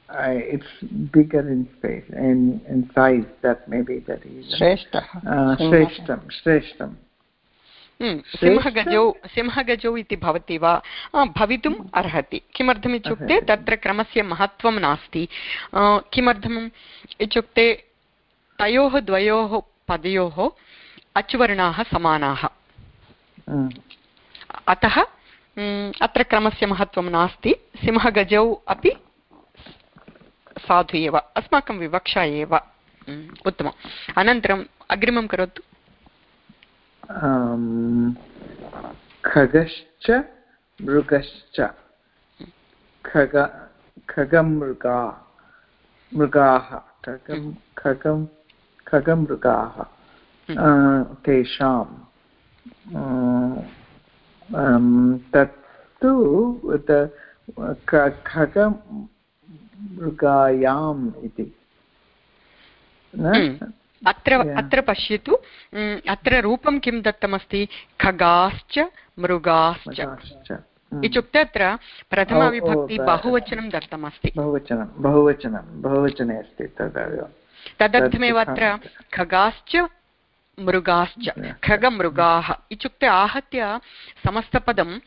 it's bigger in space in in size. That may be the reason. श्रेष्ठः Uh, श्रेष्ठं श्रेष्ठं सिंहगजौ सिंहगजौ इति भवति वा भवितुम् अर्हति किमर्थमित्युक्ते अर्हति। तत्र क्रमस्य महत्त्वं नास्ति किमर्थम् इत्युक्ते तयोः द्वयोः पदयोः अचुवर्णाः समानाः. अतः अत्र क्रमस्य महत्त्वं नास्ति सिंहगजौ अपि साधु एव अस्माकं विवक्षा एव। उत्तमम्। अनन्तरम् अग्रिमं करोतु। खगश्च मृगश्च। खग खगमृगा मृगाः खगं खगं खगमृगाः uh, तेषां तत्तु त- खगमृगायाम् इति। न? हम्म। अत्र अत्र पश्यतु। अत्र रूपं किं दत्तमस्ति? खगाश्च मृगाश्च। Mm. इत्युक्ते अत्र प्रथमविभक्ति बहुवचनं दत्तमस्ति। बहुवचनं बहुवचनं बहुवचने अस्ति तदेव तदर्थमेव अत्र खगाश्च मृगाश्च. खगमृगाः। इत्युक्ते आहत्य समस्तपदं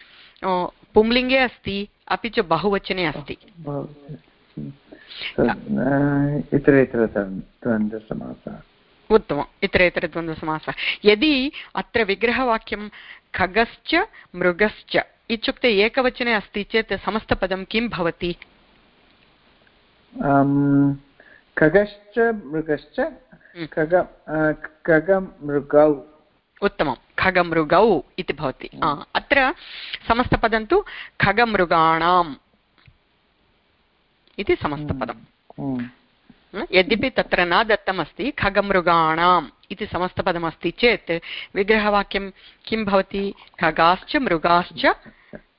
पुंलिङ्गे अस्ति अपि च बहुवचने अस्ति। तद्, इतरेतर द्वन्द्वसमासः उत्तमम् इतरेतरद्वन्द्वसमासः यदि अत्र विग्रहवाक्यं खगश्च मृगश्च इत्युक्ते एकवचने अस्ति चेत् समस्तपदं किं भवति खगश्च मृगश्च. खग खगमृगौ उत्तमं खगमृगौ इति भवति अत्र समस्तपदं तु खगमृगाणाम् इति समस्तपदम् Mm. न? यद्यपि तत्र न दत्तमस्ति खगमृगाणाम् इति समस्तपदमस्ति चेत् विग्रहवाक्यं किं भवति खगाश्च मृगाश्च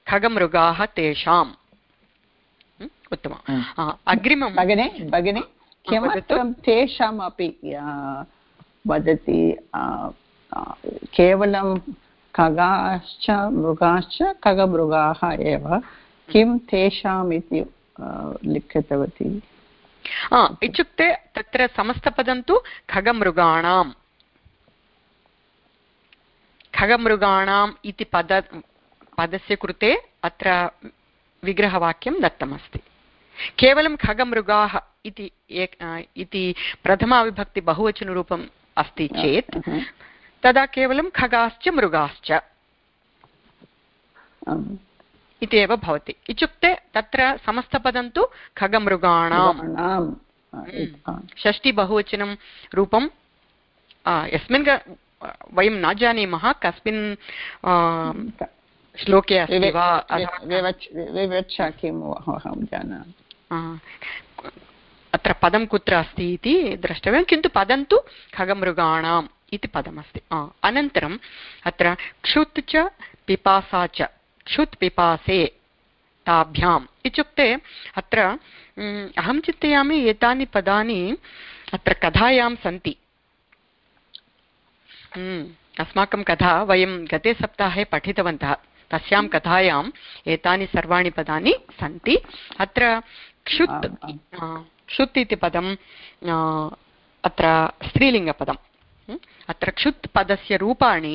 खगमृगाः तेषाम् उत्तमम्. अग्रिमं भगिनि भगिनि किमर्थं तेषामपि आ, वदति केवलं खगाश्च मृगाश्च खगमृगाः एव किं तेषाम् इति लिखितवती इत्युक्ते तत्र समस्तपदं तु खगमृगाणाम् खगमृगाणाम् इति पद पदस्य कृते अत्र विग्रहवाक्यं दत्तमस्ति केवलं खगमृगाः इति एक इति प्रथमाविभक्ति बहुवचनरूपम् अस्ति चेत् तदा केवलं खगाश्च मृगाश्च. इति एव भवति। इत्युक्ते तत्र समस्तपदं तु खगमृगाणां मृगाणाम्, आ, इ- आ, षष्टिबहुवचनं रूपं आ, यस्मिन् ग- वयं न जानीमः कस्मिन् आ, श्लोके अस्ति विवे- वा? वि- अथवा विवच् विवक्षा किम् अहं जानामि। आ, अत्र पदं कुत्र अस्ति इति द्रष्टव्यं किन्तु पदं तु खगमृगाणाम् इति पदमस्ति। आ, अनन्तरम् अत्र क्षुत् च पिपासा च। क्षुत् पिपासे ताभ्याम्। इत्युक्ते अत्र अहं चिन्तयामि एतानि पदानि अत्र कथायां सन्ति। अस्माकं कथा वयं गते सप्ताहे पठितवन्तः। तस्यां कथायाम् एतानि सर्वाणि पदानि सन्ति। अत्र क्षुत् क्षुत् इति पदं अत्र स्त्रीलिङ्गपदम्। अत्र क्षुत् पदस्य रूपाणि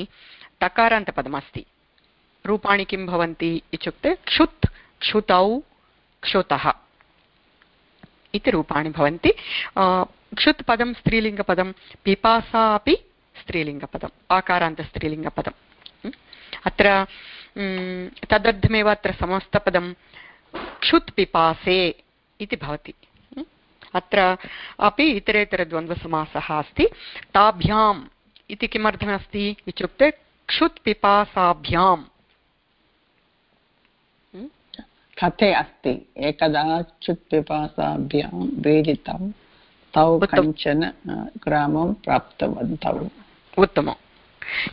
तकारान्तपदमस्ति रूपाणि किं भवन्ति इत्युक्ते क्षुत्, क्षुतौ, क्षुतः इति रूपाणि भवन्ति। क्षुत् पदं स्त्रीलिङ्गपदं, पिपासा अपि स्त्रीलिङ्गपदम्, आकारान्तस्त्रीलिङ्गपदम्। अत्र तदर्थमेव अत्र समस्तपदं क्षुत् पिपासे इति भवति। अत्र अपि इतरेतरद्वन्द्वसमासः अस्ति। ताभ्याम् इति किमर्थमस्ति इत्युक्ते क्षुत् पिपासाभ्याम्। कथे अस्ति एकदा चुत्पिपासाभ्यां वेदितं तौ। कञ्चन ग्रामं प्राप्तवन्तौ उत्तमम्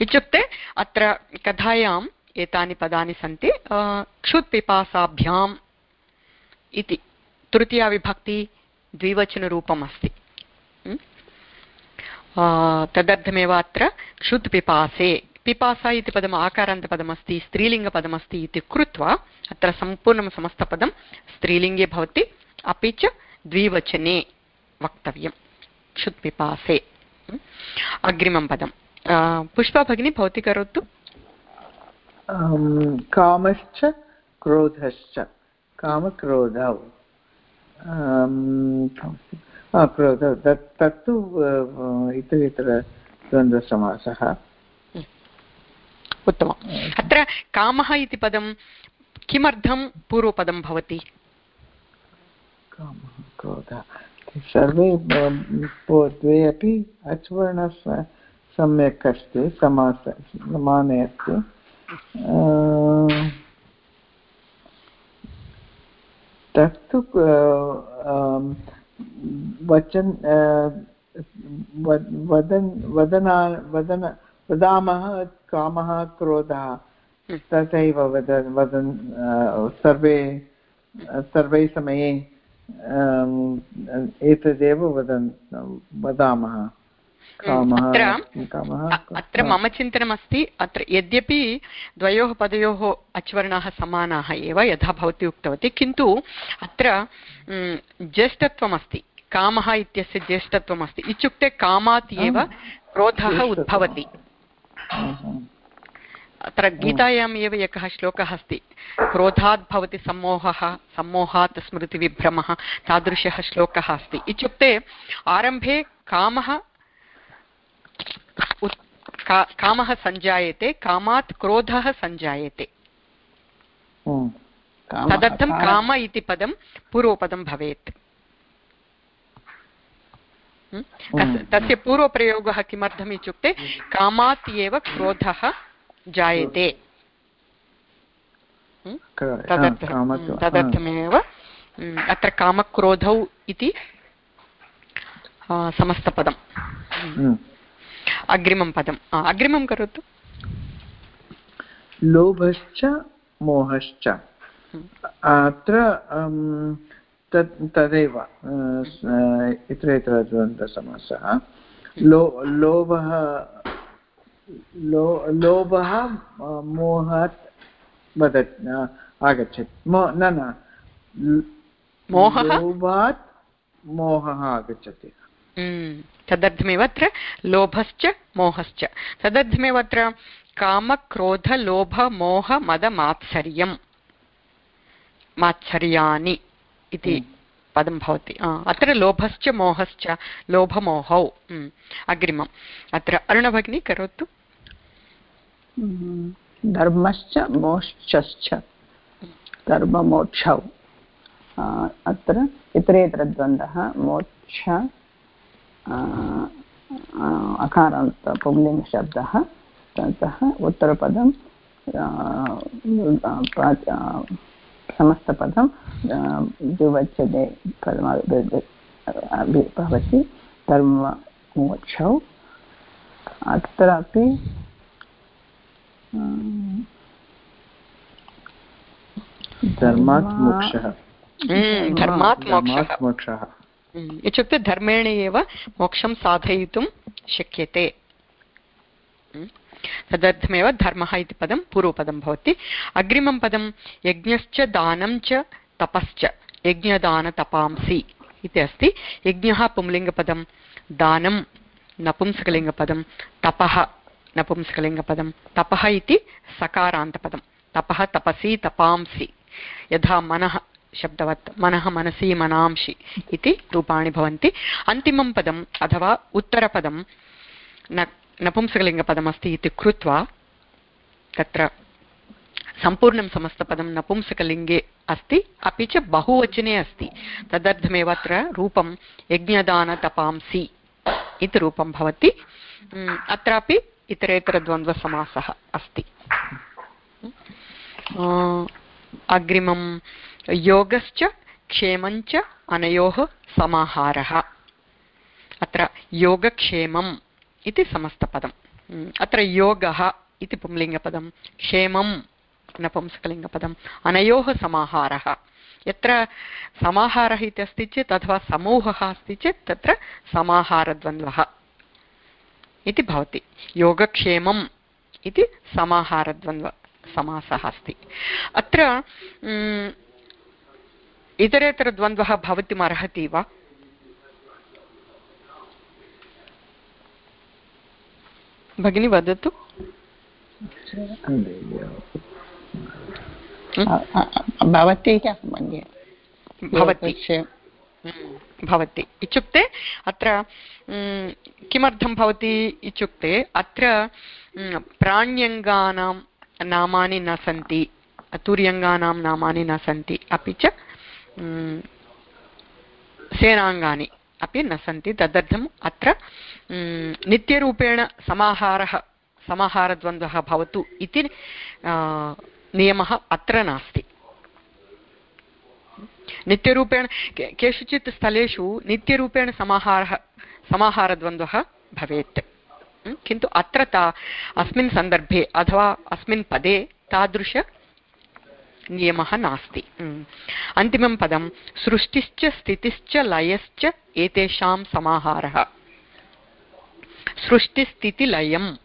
इत्युक्ते अत्र कथायाम् एतानि पदानि सन्ति क्षुत्पिपासाभ्याम् इति तृतीयाविभक्ति द्विवचनरूपम् अस्ति तदर्थमेव अत्र क्षुत् पिपासे इति पदम् आकारान्तपदमस्ति स्त्रीलिङ्गपदमस्ति इति कृत्वा, अत्र सम्पूर्णं समस्तपदं स्त्रीलिङ्गे भवति, अपि च द्विवचने वक्तव्यं क्षुत् पिपासे। अग्रिमं पदं पुष्पा भगिनी, भवती करोतु? कामश्च, क्रोधश्च। कामक्रोधौ। क्रोधौ तत् तत्तु इतरेतर द्वन्द्वसमासः उत्तमम्। अत्र कामः इति पदं किमर्थं पूर्वपदं भवति? सर्वे द्वे अपि अच्वर्णः सम्यक् अस्ति समास समाने अस्ति। तत्तु वचन् वदन् वदना वदन वदामः कामः क्रोधः। तथैव वद वदन् सर्वे सर्वे समये एतदेव वदन् वदामः। अत्र मम चिन्तनमस्ति अत्र यद्यपि द्वयोः पदयोः अच्वर्णाः समानाः एव यथा भवती उक्तवती किन्तु अत्र ज्येष्ठत्वमस्ति। कामः इत्यस्य ज्येष्ठत्वमस्ति। इत्युक्ते कामात् एव क्रोधः उद्भवति। अत्र गीतायाम् एव एकः श्लोकः अस्ति। क्रोधात् भवति सम्मोहः सम्मोहात् स्मृतिविभ्रमः तादृशः श्लोकः अस्ति। इत्युक्ते आरम्भे कामः कामः सञ्जायते कामात् क्रोधः सञ्जायते। तदर्थं काम इति पदं पूर्वपदं भवेत्। तस्य पूर्वप्रयोगः किमर्थम् इत्युक्ते कामात् एव क्रोधः जायते तदर्थमेव अत्र कामक्रोधौ इति समस्तपदम्। अग्रिमं पदम्। अग्रिमं करोतु। लोभश्च मोहश्च। अत्र तत् तदेव इतर इतर द्वन्द्वसमस्या लो लोभः लो लोभः मोहात् वदत् आगच्छति। मो न न लोभात् मोहः आगच्छति। तदर्थमेव अत्र लोभश्च मोहश्च। तदर्थमेव अत्र कामक्रोधलोभमोहमदमात्सर्यं मात्सर्यानि इति पदं भवति. अत्र लोभश्च मोहश्च लोभमोहौ. अग्रिमम्. अत्र अरुणभगिनी करोतु. धर्मश्च मोक्षश्च. धर्ममोक्षौ. अत्र इतरेतरद्वन्द्वः. मोक्ष अकारान्त पुंलिङ्गशब्दः. ततः उत्तरपदं समस्तपदं द्विवचने भवति। धर्ममोक्षौ अत्रापि धर्मात् मोक्षः। धर्मात् मोक्षः। इत्युक्ते धर्मेण एव मोक्षं साधयितुं शक्यते। तदर्थमेव धर्मः इति पदं पूर्वपदं भवति। अग्रिमं पदं यज्ञश्च, दानं च, तपश्च। यज्ञदानतपांसि इति अस्ति। यज्ञः पुंलिङ्गपदं, दानं नपुंसकलिङ्गपदं, तपः नपुंसकलिङ्गपदं, तपः इति सकारान्तपदं। तपः तपसि, तपांसि। यथा मनः शब्दवत्, मनः मनसि, मनांसि इति रूपाणि भवन्ति। अन्तिमं पदम् अथवा उत्तरपदं न नपुंसकलिङ्गपदमस्ति इति कृत्वा तत्र सम्पूर्णं समस्तपदं नपुंसकलिङ्गे अस्ति, अपि च बहुवचने अस्ति। तदर्थमेव अत्र रूपं यज्ञदानतपांसि इति रूपं भवति। अत्रापि इतरेतरद्वन्द्वसमासः अस्ति। अग्रिमं योगश्च, क्षेमञ्च, अनयोः समाहारः। अत्र योगक्षेमम्। इति समस्तपदम्। अत्र योगः इति पुंलिङ्गपदं क्षेमं नपुंसकलिङ्गपदम्, अनयोः समाहारः। यत्र समाहारः इति अस्ति चेत् अथवा समूहः अस्ति चेत् तत्र समाहारद्वन्द्वः इति भवति। योगक्षेमम् इति समाहारद्वन्द्वसमासः अस्ति। अत्र इतरेतरद्वन्द्वः भवितुमर्हति वा? भगिनी वदतु। भवति भवति। भवति। इत्युक्ते अत्र किमर्थं भवति इत्युक्ते अत्र प्राण्यङ्गानां नामानि न सन्ति तुर्यङ्गानां नामानि न सन्ति अपि च सेनाङ्गानि। अपि न सन्ति, तदर्थम् अत्र नित्यरूपेण समाहारः, समाहारद्वन्द्वः भवतु इति नियमः अत्र नास्ति. नित्यरूपेण केषुचित् स्थलेषु नित्यरूपेण समाहारः, समाहारद्वन्द्वः भवेत्. किन्तु अत्र ता, अस्मिन् सन्दर्भे अथवा अस्मिन् पदे तादृश नियमः नास्ति। अन्तिमं पदं सृष्टिश्च स्थितिश्च लयश्च एतेषां समाहारः। सृष्टिस्थितिलयम्।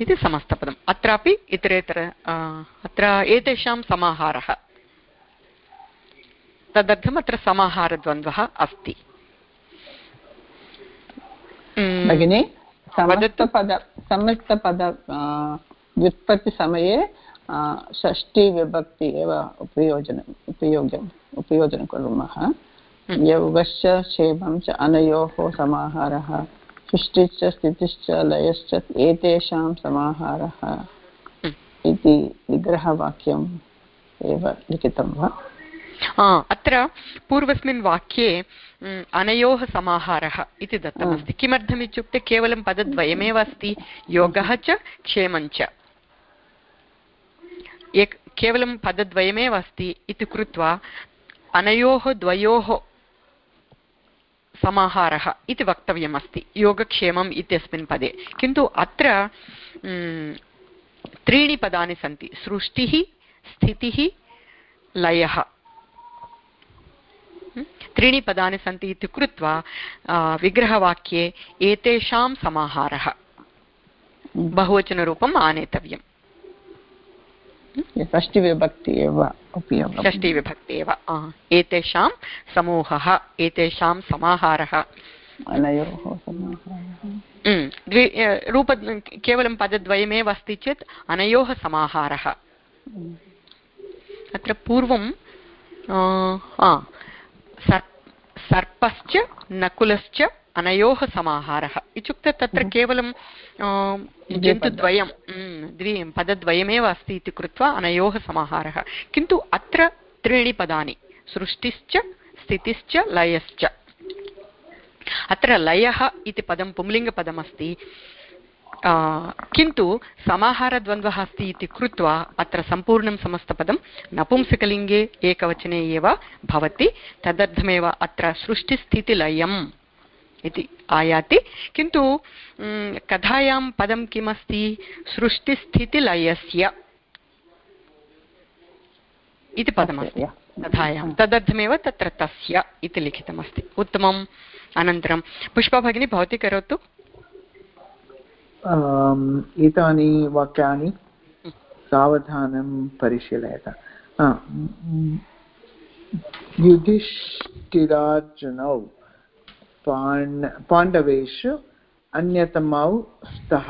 इति समस्तपदम्। अत्रापि इतरेतर अत्र एतेषां समाहारः। तदर्थम् अत्र समाहारद्वन्द्वः अस्ति। भगिनि समस्तपद संयुक्तपद व्युत्पत्तिसमये षष्टिविभक्ति एव उपयोजनम् उपयोगम् उपयोजनं कुर्मः यौगश्च क्षेमं च अनयोः समाहारः सृष्टिश्च स्थितिश्च लयश्च एतेषां समाहारः इति विग्रहवाक्यम् एव लिखितं वा? अत्र पूर्वस्मिन् वाक्ये अनयोः समाहारः इति दत्तमस्ति किमर्थम् इत्युक्ते केवलं पदद्वयमेव अस्ति योगः च क्षेमञ्च एक केवलं पदद्वयमेव अस्ति इति कृत्वा अनयोः द्वयोः समाहारः इति वक्तव्यमस्ति। योगक्षेमम् इत्यस्मिन् पदे। किन्तु अत्र त्रीणि पदानि सन्ति। सृष्टिः स्थितिः लयः। त्रीणि पदानि सन्ति इति कृत्वा विग्रहवाक्ये एतेषां समाहारः। बहुवचनरूपम् आनेतव्यम्। षष्टिविभक्ति एव षष्टिविभक्ति एव एतेषां समूहः एतेषां समाहारः। अनयोः द्वि रूप केवलं पदद्वयमेव अस्ति चेत् अनयोः समाहारः। अत्र पूर्वं सर्पश्च नकुलश्च अनयोः समाहारः। इत्युक्ते तत्र केवलं जन्तुद्वयं द्वि पदद्वयमेव अस्ति इति कृत्वा अनयोः समाहारः। किन्तु अत्र त्रीणि पदानि सृष्टिश्च स्थितिश्च लयश्च। अत्र लयः इति पदं पुंलिङ्गपदमस्ति। किन्तु समाहारद्वन्द्वः अस्ति इति कृत्वा अत्र सम्पूर्णं समस्तपदं नपुंसकलिङ्गे एकवचने एव भवति। तदर्थमेव अत्र सृष्टिस्थितिलयम्। इति आयाति। किन्तु कथायां पदं किमस्ति? सृष्टिस्थितिलयस्य। इति पदमस्ति। कथायां। तदर्थमेव तत्र तस्य इति लिखितमस्ति। उत्तमम्। अनन्तरं पुष्पा भगिनी भवती करोतु। एतानि वाक्यानि सावधानं परिशीलयत। युधिष्ठिरार्जुनौ पाण् पाण्डवेषु अन्यतमौ स्तः।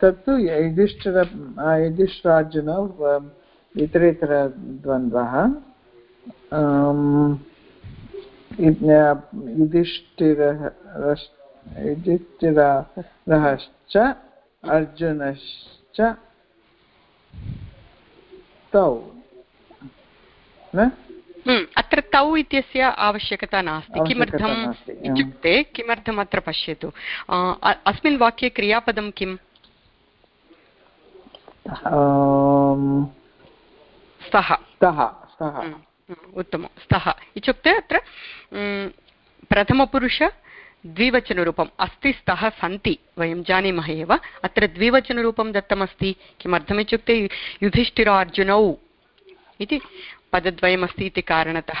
तत्तु युधिष्ठिर युधिष्ठिरार्जुनौ इतरेतरद्वन्द्वः युधिष्ठिरः युधिष्ठिरश्च अर्जुनश्च तौ। अत्र तौ इत्यस्य आवश्यकता नास्ति। किमर्थम् इत्युक्ते किमर्थम् अत्र पश्यतु अस्मिन् वाक्ये क्रियापदं किम्? स्तः। उत्तमं। स्तः। इत्युक्ते अत्र प्रथमपुरुष द्विवचनरूपम्। अस्ति स्तः सन्ति वयं जानीमः एव। अत्र द्विवचनरूपं दत्तमस्ति। किमर्थमित्युक्ते युधिष्ठिरार्जुनौ इति। पदद्वयमस्ति इति कारणतः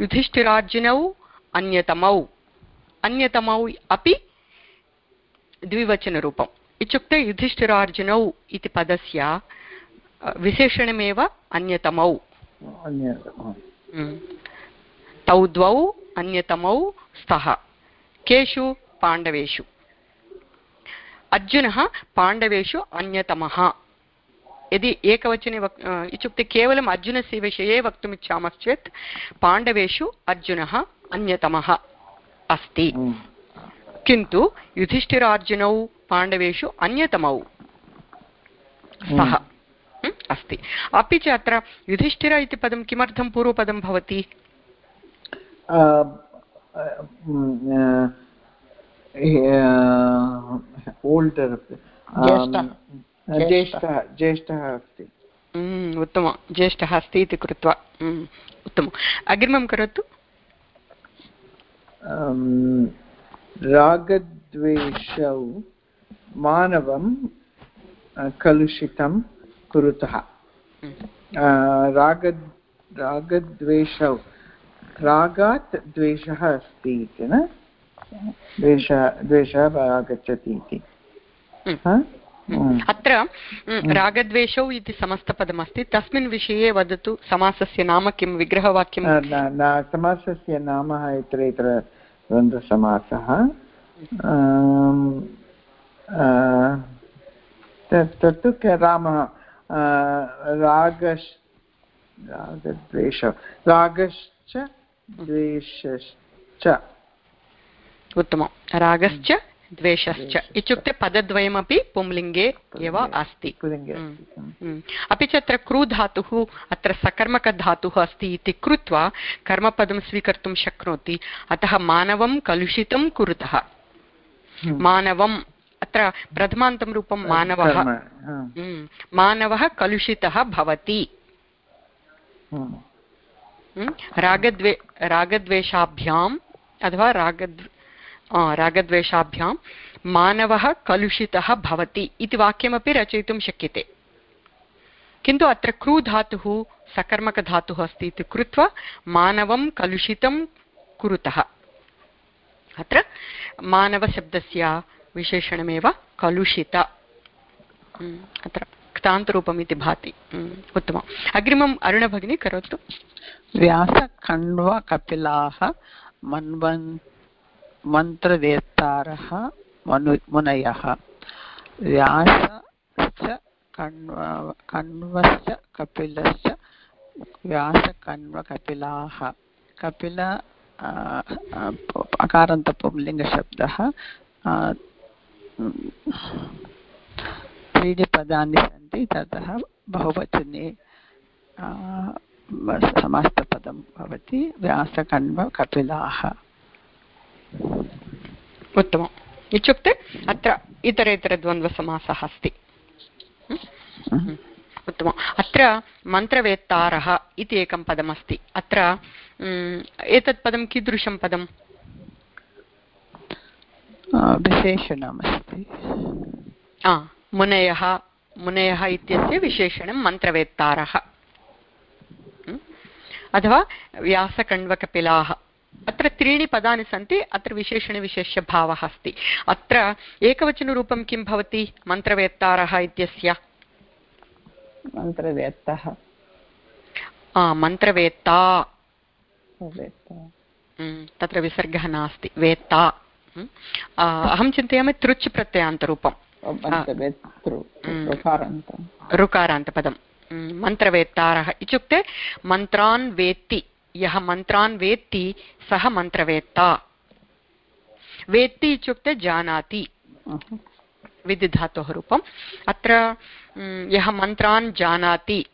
युधिष्ठिरार्जुनौ अन्यतमौ अन्यतमौ अपि द्विवचनरूपम्। इत्युक्ते युधिष्ठिरार्जुनौ इति पदस्य विशेषणमेव अन्यतमौ। तौ द्वौ अन्यतमौ स्तः। केषु? पाण्डवेषु। अर्जुनः पाण्डवेषु अन्यतमः। यदि एकवचने वक् इत्युक्ते केवलम् अर्जुनस्य विषये वक्तुमिच्छामश्चेत् पाण्डवेषु अर्जुनः अन्यतमः अस्ति। किन्तु युधिष्ठिरार्जुनौ पाण्डवेषु अन्यतमौ स्तः अस्ति। अपि च अत्र युधिष्ठिर इति पदं किमर्थं पूर्वपदं भवति? ओल्डर् ज्येष्ठः ज्येष्ठः अस्ति। उत्तमं। ज्येष्ठः अस्ति इति कृत्वा उत्तमम् अग्रिमं करोतु। रागद्वेषौ मानवं कलुषितं कुरुतः। राग रागद्वेषौ रागात् द्वेषः अस्ति इति न? द्वेषः द्वेषः आगच्छति इति। अत्र रागद्वेषौ इति समस्तपदमस्ति। तस्मिन् विषये वदतु समासस्य नाम किं विग्रहवाक्यं समासस्य नाम यत्र यत्र द्वन्द्वसमासः तत्तु रामः रागश् रागद्वेष रागश्च द्वेषश्च। उत्तमं रागश्च द्वेषश्च। इत्युक्ते पदद्वयमपि पुंलिङ्गे एव अस्ति। अपि च अत्र क्रूधातुः अत्र सकर्मकधातुः अस्ति इति कृत्वा कर्मपदं स्वीकर्तुं शक्नोति। अतः मानवं कलुषितं कुरुतः। मानवम् अत्र प्रथमान्तं रूपं मानवः। मानवः कलुषितः भवति। रागद्वे रागद्वेषाभ्याम् अथवा रागद् रागद्वेषाभ्यां मानवः कलुषितः भवति इति वाक्यमपि रचयितुं शक्यते। किन्तु अत्र क्रूधातुः सकर्मकधातुः अस्ति इति कृत्वा मानवं कलुषितं कुरुतः। अत्र मानवशब्दस्य विशेषणमेव कलुषित। अत्र क्तान्तरूपम् भाति। उत्तमम्। अग्रिमम् अरुणभगिनी करोतु। व्यासखण्ड्वकपिलाः मन्वन् मन्त्रवेत्तारः मनु, मुनयः। व्यासश्च कण्व, कण्वश्च कपिलश्च व्यासकण्वकपिलाः। कपिल अकारान्तपुंलिङ्गशब्दः त्रीणि पदानि सन्ति, ततः बहुवचने समास्तपदं भवति, व्यासकण्वकपिलाः। उत्तमम्। इत्युक्ते अत्र इतरेतरद्वन्द्वसमासः अस्ति। उत्तमम्। अत्र मन्त्रवेत्तारः इति एकं पदमस्ति। अत्र एतत् पदं कीदृशं पदम्? विशेषणमस्ति मुनयः मुनयः इत्यस्य विशेषणं मन्त्रवेत्तारः। अथवा व्यासकण्वकपिलाः। अत्र त्रीणि पदानि सन्ति अत्र विशेषणविशेष्यभावः अस्ति। अत्र एकवचनरूपं किं भवति? मन्त्रवेत्तारः इत्यस्य? मन्त्रवेत्तः। मन्त्रवेत्ता। तत्र विसर्गः नास्ति। वेत्ता। अहं चिन्तयामि तृच् प्रत्ययान्तरूपं ऋकारान्तपदं मन्त्रवेत्तारः इत्युक्ते मन्त्रान् वेत्ति। यः मन्त्रान् वेत्ति सः मन्त्रवेत्ता वेत्ति इत्युक्ते जानाति। विधिधातोः रूपम् अत्र यः मन्त्रान् जानाति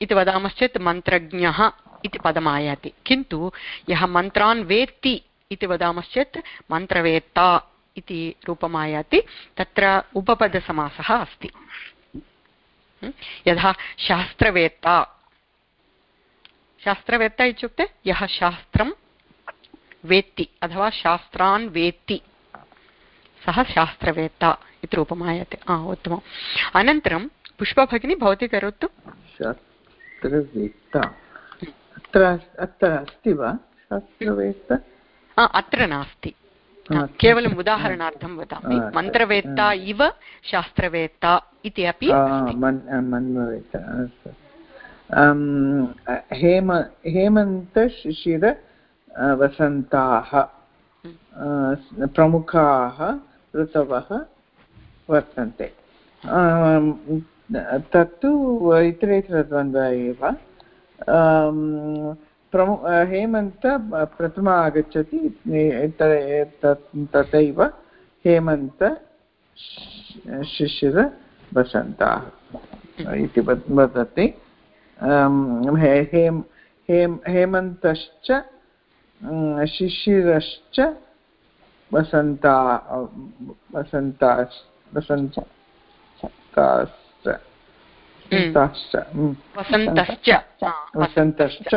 इति वदामश्चेत् मन्त्रज्ञः इति पदमायाति किन्तु यः मन्त्रान् वेत्ति इति वदामश्चेत् मन्त्रवेत्ता इति रूपमायाति तत्र उपपदसमासः अस्ति। यथा शास्त्रवेत्ता। शास्त्रवेत्ता इत्युक्ते यः शास्त्रं वेत्ति अथवा शास्त्रान् वेत्ति। सः शास्त्रवेत्ता इति रूपमायते। उत्तमम्। अनन्तरं पुष्पभगिनी भवती करोतु। शास्त्रवेत्ता? अत्र अत्र अस्ति वा? शास्त्रवेत्ता? अत्र नास्ति। केवलम् उदाहरणार्थं वदामि। मन्त्रवेत्ता इव शास्त्रवेत्ता इति अपि हेम, हेमन्तशिशिर वसन्ताः प्रमुखाः ऋतवः वर्तन्ते। तत्तु इतरेतरद्वन्द्व एव। प्रमु हेमन्त प्रथम आगच्छति तथैव हेमन्त शिशिर वसन्ताः इति वदति। हेम हेम हेमन्तश्च शिशिरश्च वसन्ता वसन्ता वसन्ताश्च वसन्तश्च वसन्तश्च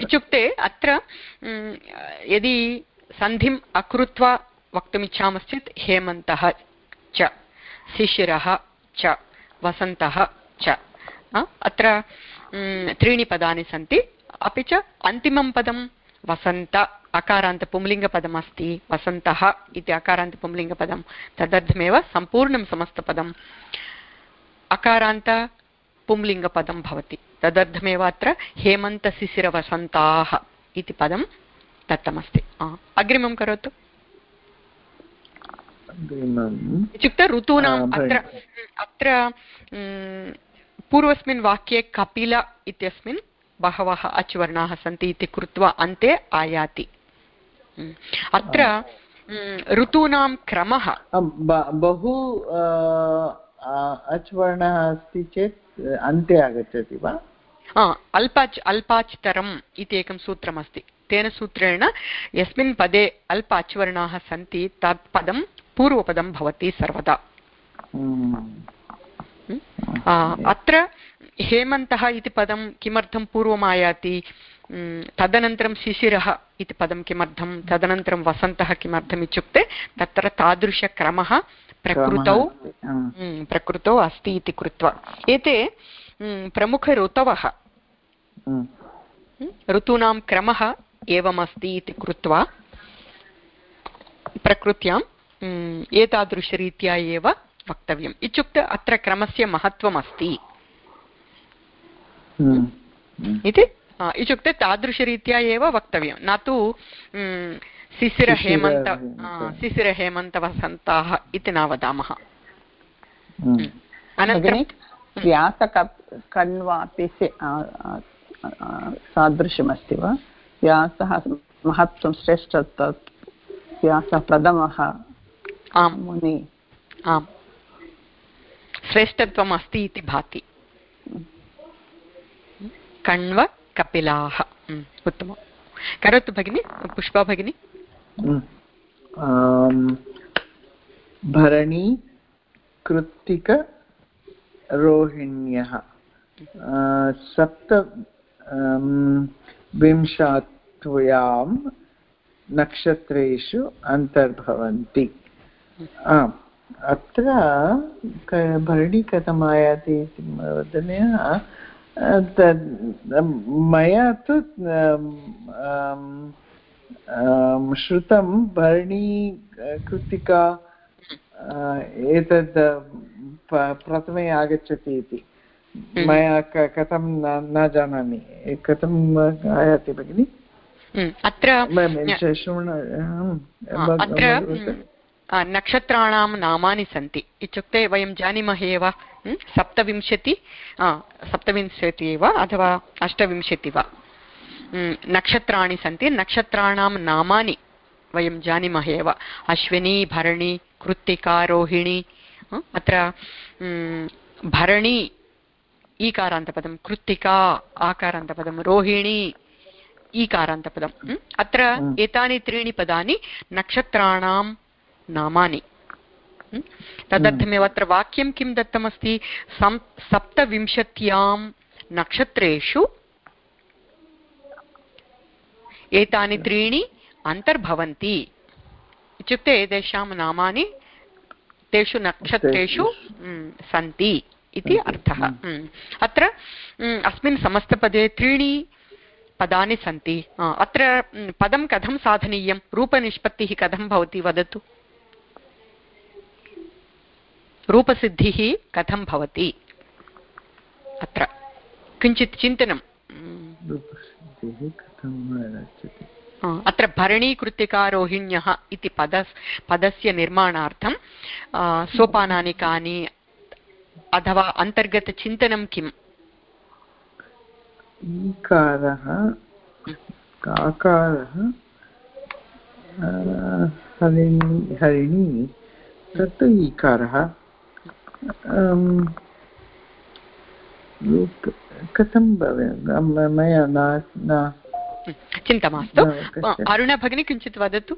इत्युक्ते अत्र यदि सन्धिम् अकृत्वा वक्तुमिच्छामश्चेत् हेमन्तः च शिशिरः च वसन्तः च अत्र त्रीणि पदानि सन्ति अपि च अन्तिमं पदं वसन्त अकारान्तपुंलिङ्गपदमस्ति वसन्तः इति अकारान्तपुंलिङ्गपदं तदर्थमेव सम्पूर्णं समस्तपदम् अकारान्त पुंलिङ्गपदं भवति तदर्थमेव अत्र हेमन्तशिशिरवसन्ताः इति पदं दत्तमस्ति अग्रिमं करोतु इत्युक्ते ऋतूनाम् अत्र अत्र पूर्वस्मिन् वाक्ये कपिल इत्यस्मिन् बहवः अच्वर्णाः सन्ति इति कृत्वा अन्ते आयाति। अत्र ऋतूनां क्रमः। बहु अच्वर्णः अस्ति चेत् अन्ते आगच्छति वा? अल्पाच् अल्पाच्तरम् इति एकं सूत्रमस्ति। तेन सूत्रेण यस्मिन् पदे अल्प अच्वर्णाः सन्ति तत् पदं पूर्वपदं भवति सर्वदा। अत्र हेमन्तः इति पदं किमर्थं पूर्वम् आयाति तदनन्तरं शिशिरः इति पदं किमर्थं? तदनन्तरं वसन्तः किमर्थम् इत्युक्ते तत्र तादृशक्रमः प्रकृतौ प्रकृतौ अस्ति इति कृत्वा। एते प्रमुखऋतवः ऋतूनां क्रमः एवमस्ति इति कृत्वा प्रकृत्यां एतादृशरीत्या एव वक्तव्यम्। इत्युक्ते अत्र क्रमस्य महत्त्वमस्ति। इति? इत्युक्ते तादृशरीत्या एव वक्तव्यं न तु शिशिरहेमन्त शिशिरहेमन्तवसन्ताः इति न वदामः। अनन्तरं व्यासकण्वापि सादृशमस्ति वा? व्यासः महत्त्वं श्रेष्ठत्व व्यासः प्रथमः आं मुनि। आम्। श्रेष्ठत्वम् अस्ति इति भाति कण्व कपिलाः उत्तमं करोतु भगिनि पुष्पा भगिनी भरणी कृत्तिकरोहिण्यः सप्त विंशत्यां नक्षत्रेषु अन्तर्भवन्ति आम् अत्र भरणी कथम् आयाति इति वदनेन मया तु श्रुतं भरणी कृत्तिका एतद् प्रथमे आगच्छति इति। हम्म। मया कथं न जानामि। कथम् आयाति भगिनि? हम्म, अत्र नक्षत्राणां नामानि सन्ति। इत्युक्ते वयं जानीमः एव सप्तविंशति सप्तविंशति एव अथवा अष्टविंशति वा। नक्षत्राणि सन्ति। नक्षत्राणां नामानि वयं जानीमः एव। अश्विनी भरणी कृत्तिका रोहिणी अत्र भरणी ईकारान्तपदं कृत्तिका आकारान्तपदं रोहिणी ईकारान्तपदम् अत्र एतानि त्रीणि पदानि नक्षत्राणां नामानि। तदर्थमेव अत्र वाक्यं किं दत्तमस्ति? सं सप्तविंशत्यां नक्षत्रेषु एतानि त्रीणि अन्तर्भवन्ति। इत्युक्ते तेषां नामानि तेषु नक्षत्रेषु सन्ति इति अर्थः। अत्र अस्मिन् समस्तपदे त्रीणि पदानि सन्ति। अत्र पदं कथं साधनीयं? रूपनिष्पत्तिः कथं भवति? वदतु। रूपसिद्धिः कथं भवति? अत्र। किञ्चित् चिन्तनं। अत्र भरणीकृत्तिकारोहिण्यः इति पद पदस्य निर्माणार्थं सोपानानि कानि अथवा अन्तर्गतचिन्तनं किम्? ईकारः काकारः हरिणी हरिणी तत् ईकारः। कथं भवेत् मया न चिन्ता मास्तु। अरुणा भगिनी किञ्चित् वदतु।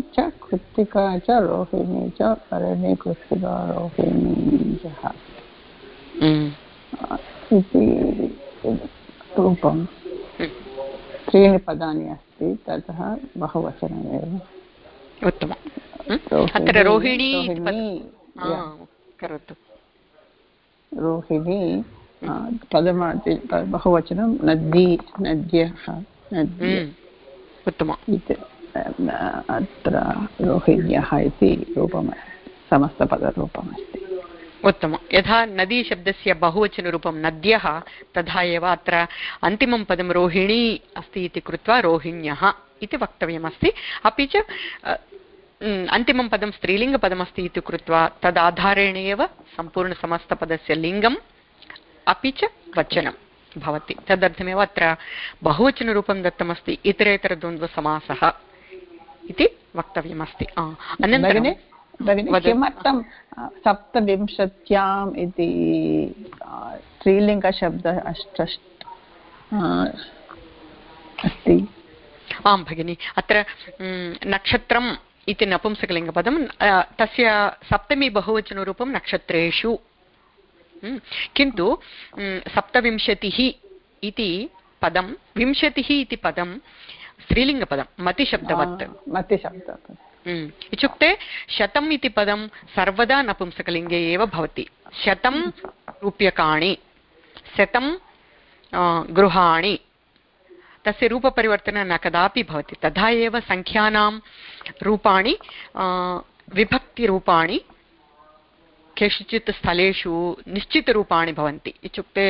च कृत्तिका च रोहिणी च कृत्तिका रोहिणी च इति रूपं। त्रीणि पदानि अस्ति ततः बहुवचनमेव। उत्तमम्। अत्र रोहिणी करोतु रोहिणी पदमाति बहुवचनं नदी नद्यः उत्तमम् अत्र रोहिण्यः इति रूपम् समस्तपदरूपमस्ति उत्तमं यथा नदीशब्दस्य बहुवचनरूपं नद्यः तथा एव अत्र अन्तिमं पदं रोहिणी अस्ति इति कृत्वा रोहिण्यः इति वक्तव्यमस्ति अपि च अन्तिमं पदं स्त्रीलिङ्गपदमस्ति इति कृत्वा तदाधारेण एव सम्पूर्णसमस्तपदस्य लिङ्गम् अपि च वचनं भवति. तदर्थमेव अत्र बहुवचनरूपं दत्तमस्ति इतरेतरद्वन्द्वसमासः इति वक्तव्यमस्ति. अनन्तरं किमर्थं सप्तविंशत्याम् इति स्त्रीलिङ्गशब्दः अष्ट अस्ति? आं भगिनि. अत्र नक्षत्रम् इति नपुंसकलिङ्गपदं तस्य सप्तमी बहुवचनरूपं नक्षत्रेषु। किन्तु सप्तविंशतिः इति पदं विंशतिः इति पदं स्त्रीलिङ्गपदं मतिशब्दवत्। इत्युक्ते शतम् इति पदं सर्वदा नपुंसकलिङ्गे एव भवति। शतं रूप्यकाणि शतं गृहाणि तस्य रूपपरिवर्तनं न कदापि भवति। तथा एव सङ्ख्यानां रूपाणि विभक्तिरूपाणि, केषुचित् स्थलेषु निश्चितरूपाणि भवन्ति। इत्युक्ते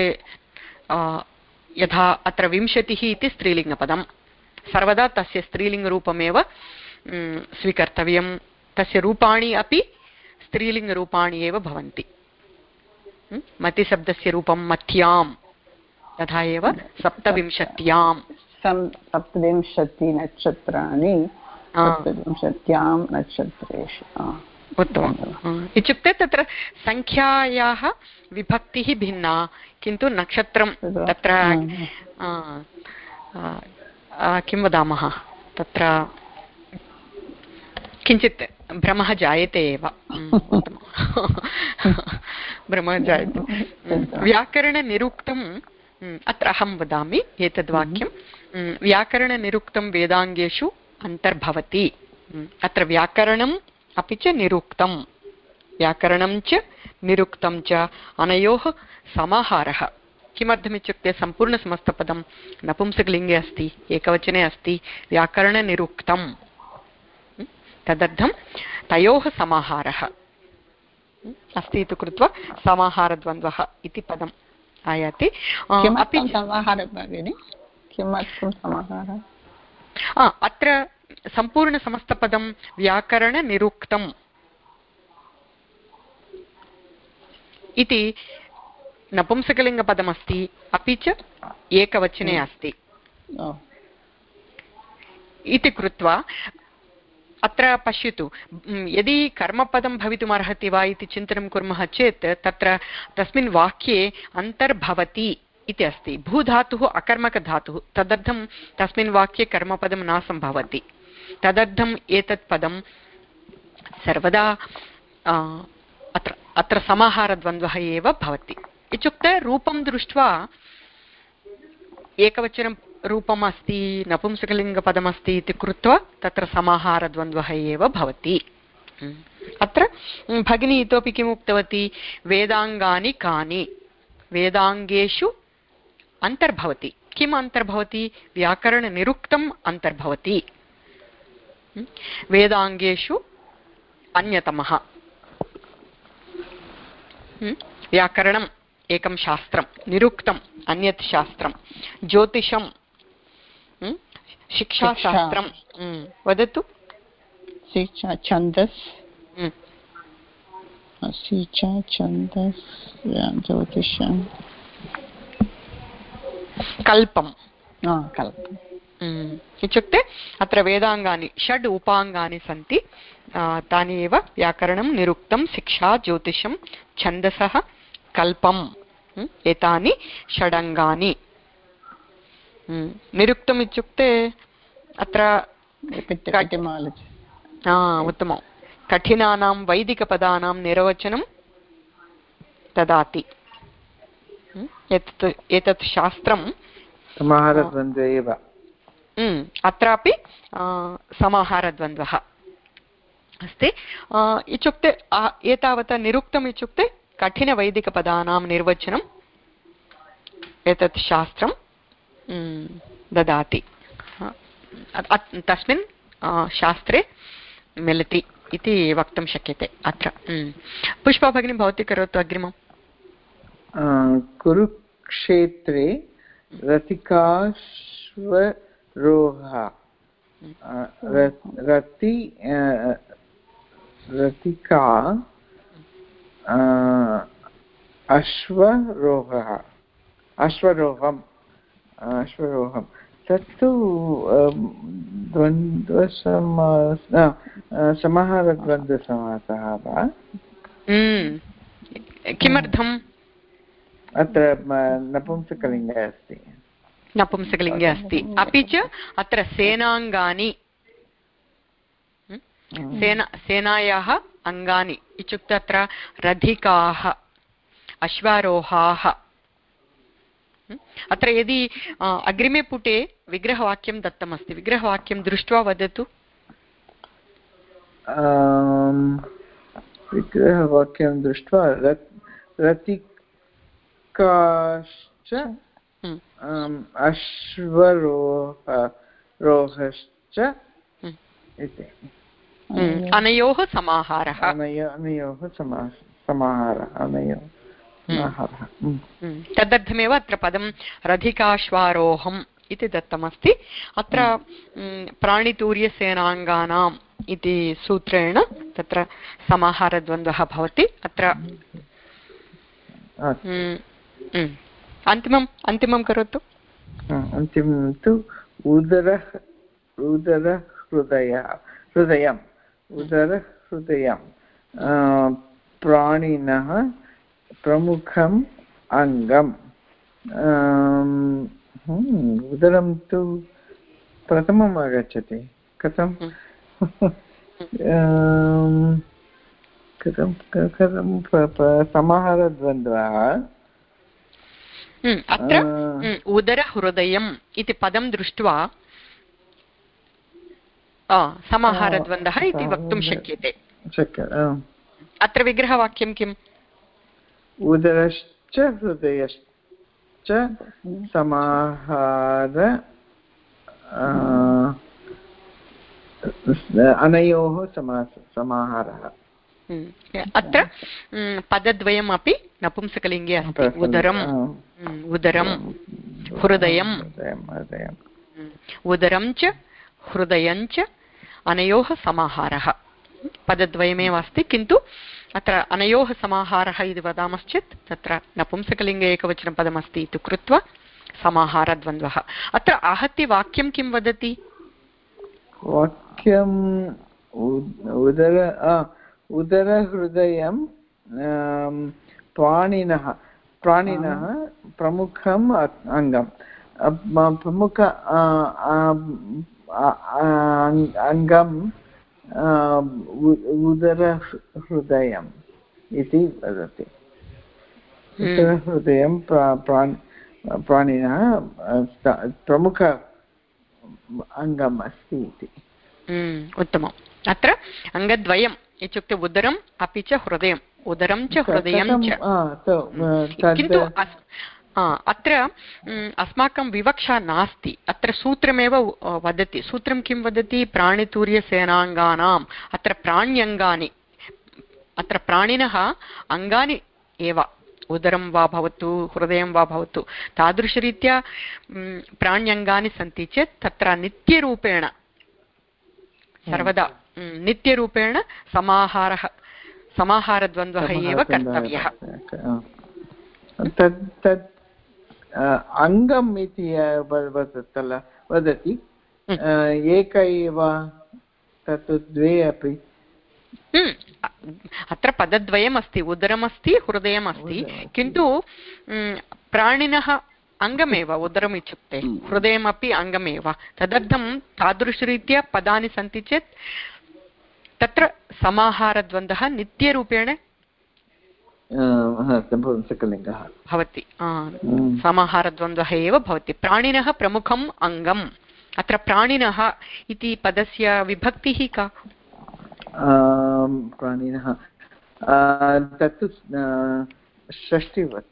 यथा अत्र विंशतिः इति स्त्रीलिङ्गपदं सर्वदा तस्य स्त्रीलिङ्गरूपमेव स्वीकर्तव्यं। तस्य रूपाणि अपि स्त्रीलिङ्गरूपाणि एव भवन्ति। मतिशब्दस्य रूपं मथ्यां तथा एव सप्तविंशत्यां सप्तविंशतिनक्षत्राणि सप्तविंशत्यां नक्षत्रेषु. उत्तमम्। इत्युक्ते तत्र सङ्ख्यायाः विभक्तिः भिन्ना किन्तु नक्षत्रं तत्र किं वदामः? तत्र किञ्चित् भ्रमः जायते एव। भ्रमः जायते। व्याकरणनिरुक्तं अत्र अहं वदामि एतद् वाक्यं व्याकरणनिरुक्तं वेदाङ्गेषु अन्तर्भवति। अत्र व्याकरणम् अपि च निरुक्तं व्याकरणं च निरुक्तं च अनयोः समाहारः। किमर्थमित्युक्ते सम्पूर्णसमस्तपदं नपुंसकलिङ्गे अस्ति, एकवचने अस्ति व्याकरणनिरुक्तं तदर्थं तयोः समाहारः। अस्ति इति कृत्वा समाहारद्वन्द्वः इति पदम्। आयाति। अपि समाहारः भगिनि किमर्थं समाहारः? अत्र सम्पूर्णसमस्तपदं व्याकरणनिरुक्तम् इति नपुंसकलिङ्गपदमस्ति अपि च एकवचने अस्ति। इति कृत्वा अत्र पश्यतु। यदि कर्मपदं भवितुमर्हति वा इति चिन्तनं कुर्मः चेत् तत्र तस्मिन् वाक्ये अन्तर्भवति इति अस्ति। भूधातुः, अकर्मकधातुः, तदर्थं तस्मिन् वाक्ये कर्मपदं न सम्भवति। तदर्थम् एतत् पदं सर्वदा अत्र अत्र समाहारद्वन्द्वः एव भवति। इत्युक्ते रूपं दृष्ट्वा एकवचनं रूपम् अस्ति नपुंसकलिङ्गपदमस्ति इति कृत्वा तत्र समाहारद्वन्द्वः एव भवति. हम्म। अत्र हम्म, भगिनी इतोपि किम् उक्तवती? वेदाङ्गानि कानि? वेदाङ्गेषु अन्तर्भवति. किम् अन्तर्भवति? व्याकरणनिरुक्तम् अन्तर्भवति. हम्म। वेदाङ्गेषु अन्यतमः. व्याकरणम् एकं शास्त्रं. निरुक्तम् अन्यत् शास्त्रं. ज्योतिषं शिक्षाशास्त्रं वदतु शिक्षा छन्दस् शिक्षा छन्दस् ज्योतिषं कल्पं कल्पम् इत्युक्ते अत्र वेदाङ्गानि षड् उपाङ्गानि सन्ति तानि एव व्याकरणं निरुक्तं शिक्षा ज्योतिषं छन्दसः कल्पम् एतानि षडङ्गानि निरुक्तम् इत्युक्ते अत्र उत्तमं कठिनानां वैदिकपदानां निर्वचनं ददाति एतत् एतत् शास्त्रं समाहारद्वन्द्व एव अत्रापि समाहारद्वन्द्वः अस्ति इत्युक्ते एतावता निरुक्तम् इत्युक्ते कठिनवैदिकपदानां निर्वचनम् एतत् शास्त्रं ददाति। तस्मिन् शास्त्रे मिलति इति वक्तुं शक्यते अत्र। पुष्पा भगिनी, भवती करोतु अग्रिमं कुरुक्षेत्रे रतिकाश्वरोहः रति रतिका अश्वरोहः। अश्वरोहम्। अश्वरोहं तत्तु द्वन्द्वसमास समाहारद्वन्द्वसमासः वा? हम्म। किमर्थम्? अत्र नपुंसकलिङ्गे अस्ति। नपुंसकलिङ्गे अस्ति। अपि च अत्र सेनाङ्गानि। हम्म। सेना सेनायाः अङ्गानि। इत्युक्ते अत्र रधिकाः अश्वारोहाः। अत्र यदि अग्रिमे पुटे विग्रहवाक्यं दत्तमस्ति। विग्रहवाक्यं दृष्ट्वा वदतु। विग्रहवाक्यं दृष्ट्वा रतिकाश्च अश्वरोह रोहश्च इति। हम्म, अनयोः समाहारः। अनयोः समाहारः अनयोः समाहारः हम्म। हम्म, तदर्थमेव अत्र पदं रधिकाश्वारोहम् इति दत्तमस्ति। अत्र प्राणितूर्यसेनाङ्गानाम् इति सूत्रेण तत्र समाहारद्वन्द्वः भवति। अत्र अन्तिमम् अन्तिमं करोतु। अन्तिमं तु उदरः उदरहृदयः हृदयं उदरहृदयं प्राणिनः प्रमुखम् अङ्गम्। उदरं तु प्रथमम् आगच्छति। कथं कथं कथं समाहारद्वन्द्वः? अत्र उदरहृदयम् इति पदं दृष्ट्वा समाहारद्वन्द्वः इति वक्तुं शक्यते। अत्र विग्रहवाक्यं किम्? उदरश्च हृदयश्च समाहार अनयोः समाहारः। अत्र पदद्वयम् अपि नपुंसकलिङ्गे अस्ति। उदरम् उदरं हृदयं उदरं च हृदयं च अनयोः समाहारः। पदद्वयमेव अस्ति किन्तु अत्र अनयोः समाहारः इति वदामश्चेत् तत्र नपुंसकलिङ्गे एकवचनं पदमस्ति इति कृत्वा समाहारद्वन्द्वः। अत्र आहत्य वाक्यं किं वदति? वाक्यम् उदर उदरहृदयं प्राणिनः प्राणिनः प्रमुखम् अङ्गं प्रमुख अङ्गं उदरहृदयम् इति वदति हृदयं प्राण् प्राणिनः प्रमुख अङ्गम् अस्ति इति उत्तमम् अत्र अङ्गद्वयम् इत्युक्ते उदरम् अपि च हृदयम् उदरं च हृदयं च किन्तु अत्र अस्माकं विवक्षा नास्ति। अत्र सूत्रमेव वदति। सूत्रं किं वदति? प्राणितूर्यसेनाङ्गानाम्। अत्र प्राण्यङ्गानि अत्र प्राणिनः अङ्गानि एव। उदरं वा भवतु हृदयं वा भवतु। तादृशरीत्या प्राण्यङ्गानि सन्ति चेत् तत्र नित्यरूपेण सर्वदा नित्यरूपेण समाहारः समाहारद्वन्द्वः एव कर्तव्यः। तत् अङ्गम् इति वदतल वदति एक एव तत् द्वे अपि अत्र पदद्वयमस्ति उदरमस्ति हृदयमस्ति किन्तु प्राणिनः अङ्गमेव उदरम् इत्युक्ते हृदयमपि अङ्गमेव तदर्थं तादृशरीत्या पदानि सन्ति चेत् तत्र समाहारद्वन्द्वः नित्यरूपेण सकलिङ्गः भवति। आ, हम्म। समाहारद्वन्द्वः एव भवति। प्राणिनः प्रमुखम् अङ्गम्। अत्र प्राणिनः इति पदस्य विभक्तिः का? आम्, प्राणिनः। आ, तत्तु अ, षष्टिवत्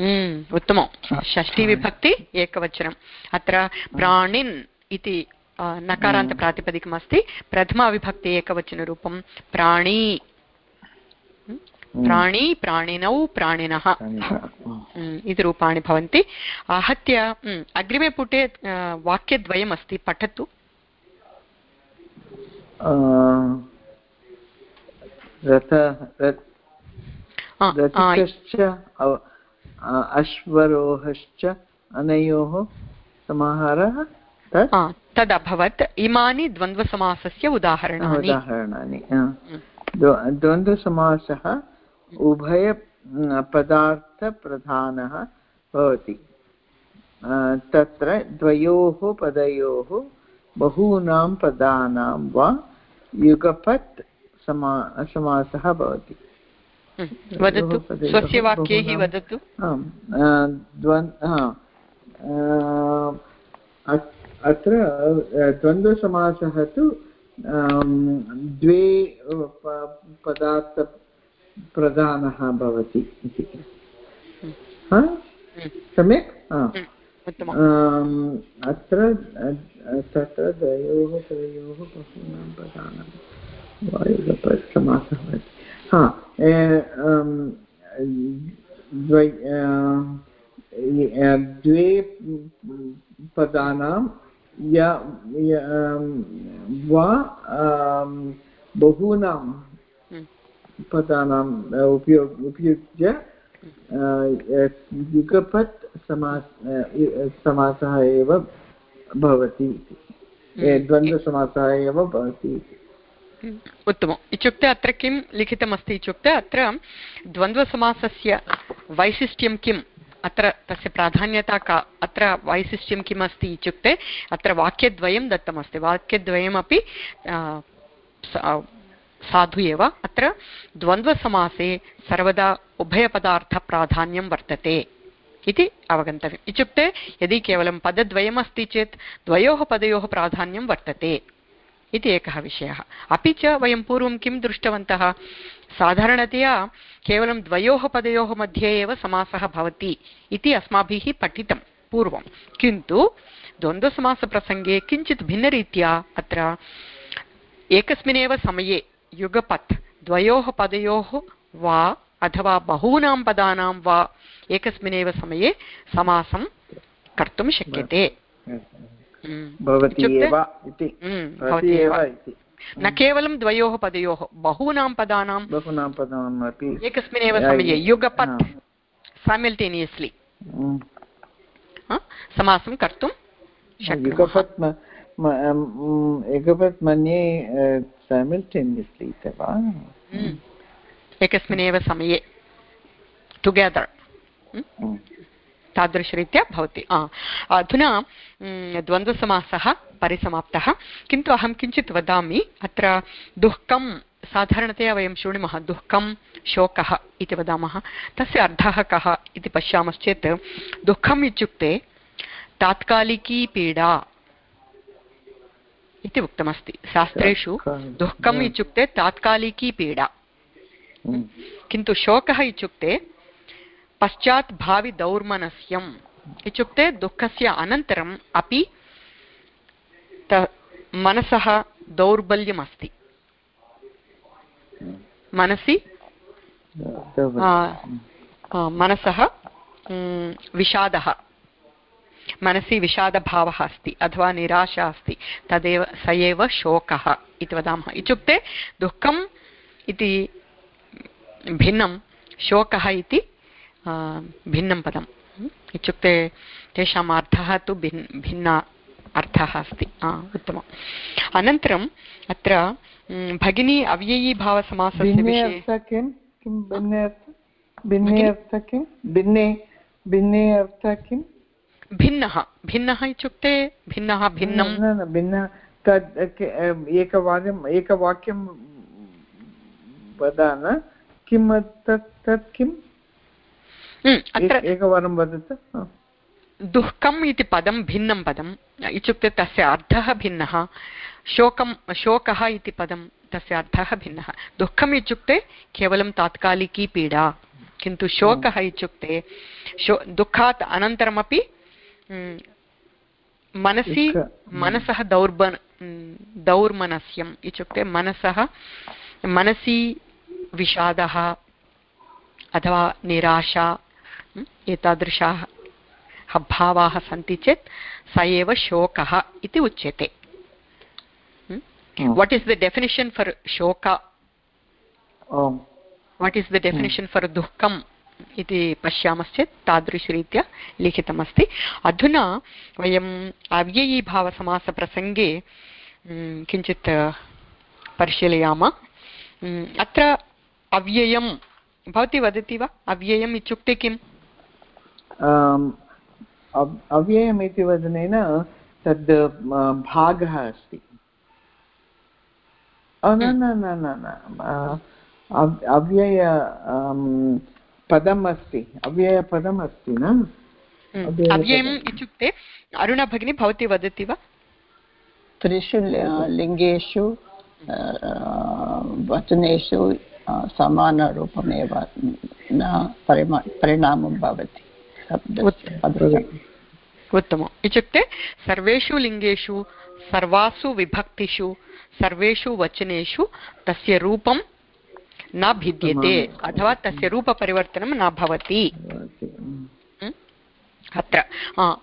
हम्म, उत्तमं। षष्टिविभक्ति एकवचनम् अत्र प्राणिन् इति अ, नकारान्तप्रातिपदिकमस्ति प्रथमाविभक्ति एकवचनरूपं प्राणी हम्म, प्राणी प्राणिनौ प्राणिनः इति रूपाणि भवन्ति आहत्य अग्रिमे पुटे वाक्यद्वयमस्ति पठतु अश्वरोहश्च अनयोः समाहारः तदभवत् इमानि द्वन्द्वसमासस्य उदाहरणानि उदाहरणानि द्वन्द्वसमासः उभय पदार्थप्रधानः भवति तत्र द्वयोः पदयोः बहूनां पदानां वा युगपत् समा समासः भवति। हम्म, वदतु। स्वस्य वाक्यैः वदतु। अत्र द्वन्द्वसमासः तु द्वे प- पदार्थप्रधानः भवति इति। हा? हम्म, सम्यक्? हा. हम्म, अत्र तत्र द्वयोः त्रयोः बहूनां पदानां वायुगपत् समासः भवति। हा ए, द्वै द्वे पदानां य वा बहूनां हम्म, पदानाम् उपयोग उपयुज्य युगपत् समास समासः एव भवति इति। द्वन्द्वसमासः एव भवति हम्म, उत्तमम्। इत्युक्ते अत्र किं लिखितमस्ति? इत्युक्ते अत्र द्वन्द्वसमासस्य वैशिष्ट्यं किम्? अत्र तस्य प्राधान्यता का अत्र वैशिष्ट्यं किम् अस्ति इत्युक्ते अत्र वाक्यद्वयं दत्तमस्ति। वाक्यद्वयमपि साधु एव, अत्र द्वन्द्वसमासे सर्वदा उभयपदार्थप्राधान्यं वर्तते इति अवगन्तव्यम्। इत्युक्ते यदि केवलं पदद्वयमस्ति चेत् द्वयोः पदयोः प्राधान्यं वर्तते इति एकः विषयः। अपि च वयं पूर्वं किं दृष्टवन्तः? साधारणतया केवलं द्वयोः पदयोः मध्ये एव समासः भवति इति अस्माभिः पठितं पूर्वं। किन्तु द्वन्द्वसमासप्रसङ्गे किञ्चित् भिन्नरीत्या अत्र एकस्मिन्नेव समये युगपत्। द्वयोः पदयोः वा अथवा बहूनां पदानां वा एकस्मिन्नेव समये समासं कर्तुं शक्यते। हम्म। हम्म, न केवलं द्वयोः पदयोः बहूनां पदानां बहूनां पदानाम् अपि एकस्मिन्नेव समये युगपत् सैमिल्टेनियस्लि Mm. समासं कर्तुं शक्नुमः। म- मन्ये सैमिल्टेनियस्लि इति वा। एकस्मिन्नेव समये टुगेदर्. तादृशरीत्या भवति अधुना द्वन्द्वसमासः परिसमाप्तः किन्तु अहं किञ्चित् वदामि अत्र दुःखं साधारणतया वयं शृणुमः दुःखं शोकः इति वदामः तस्य अर्थः कः इति पश्यामश्चेत् दुःखम् इत्युक्ते तात्कालिकी पीडा इति उक्तमस्ति। शास्त्रेषु दुःखम् इत्युक्ते तात्कालिकी पीडा। हम्म। किन्तु शोकः इत्युक्ते पश्चात् भावि दौर्मनस्यम्। इत्युक्ते दुःखस्य अनन्तरम् अपि त मनसः दौर्बल्यमस्ति। मनसि मनसः विषादः। मनसि विषादभावः अस्ति अथवा निराशा अस्ति तदेव स एव शोकः इति वदामः। इत्युक्ते दुःखम् इति भिन्नं शोकः इति भिन्नं पदम्। इत्युक्ते तेषाम् अर्थः तु भिन् भिन्न अर्थः अस्ति। उत्तमम्। अनन्तरम् अत्र भगिनी अव्ययीभावसमासस्य विषये किं? किं भिन्ने अर्थ किं? भिन्ने भिन्ने अर्थ किं? भिन्नः। भिन्नः इत्युक्ते भिन्नः भिन्नं। भिन्नः। तद् एकवाक्यम् एकवाक्यं वदान किं तत् तत् किम्? अत्र एकवारं वदतु। दुःखम् इति पदं भिन्नं पदम् इत्युक्ते तस्य अर्थः भिन्नः। शोकं शोकः इति पदं तस्य अर्थः भिन्नः। दुःखम् इत्युक्ते केवलं तात्कालिकी पीडा। किन्तु शोकः इत्युक्ते शो दुःखात् अनन्तरमपि मनसि मनसः दौर्बन् दौर्मनस्यम् इत्युक्ते मनसः मनसि विषादः अथवा निराशा एतादृशाः भावाः सन्ति चेत् स एव शोकः इति उच्यते। What is the definition for शोक? What is the definition for दुःखम्? इति पश्यामश्चेत् तादृशरीत्या लिखितमस्ति। अधुना वयम् अव्ययीभावसमासप्रसङ्गे किञ्चित् परिशीलयाम। अत्र अव्ययं भवती वदति वा? अव्ययम् इत्युक्ते किम्? अव्ययम् इति वदनेन तद् भागः अस्ति। न न न अव्यय पदम् अस्ति अव्ययपदम् अस्ति न अव्ययम् इत्युक्ते अरुणा भगिनी भवती वदति वा? त्रिषु लिङ्गेषु वचनेषु समानरूपमेव न परिणामं भवति उत्तमम्। इत्युक्ते सर्वेषु लिङ्गेषु सर्वासु विभक्तिषु सर्वेषु वचनेषु तस्य रूपं न भिद्यते अथवा तस्य रूपपरिवर्तनं न भवति। अत्र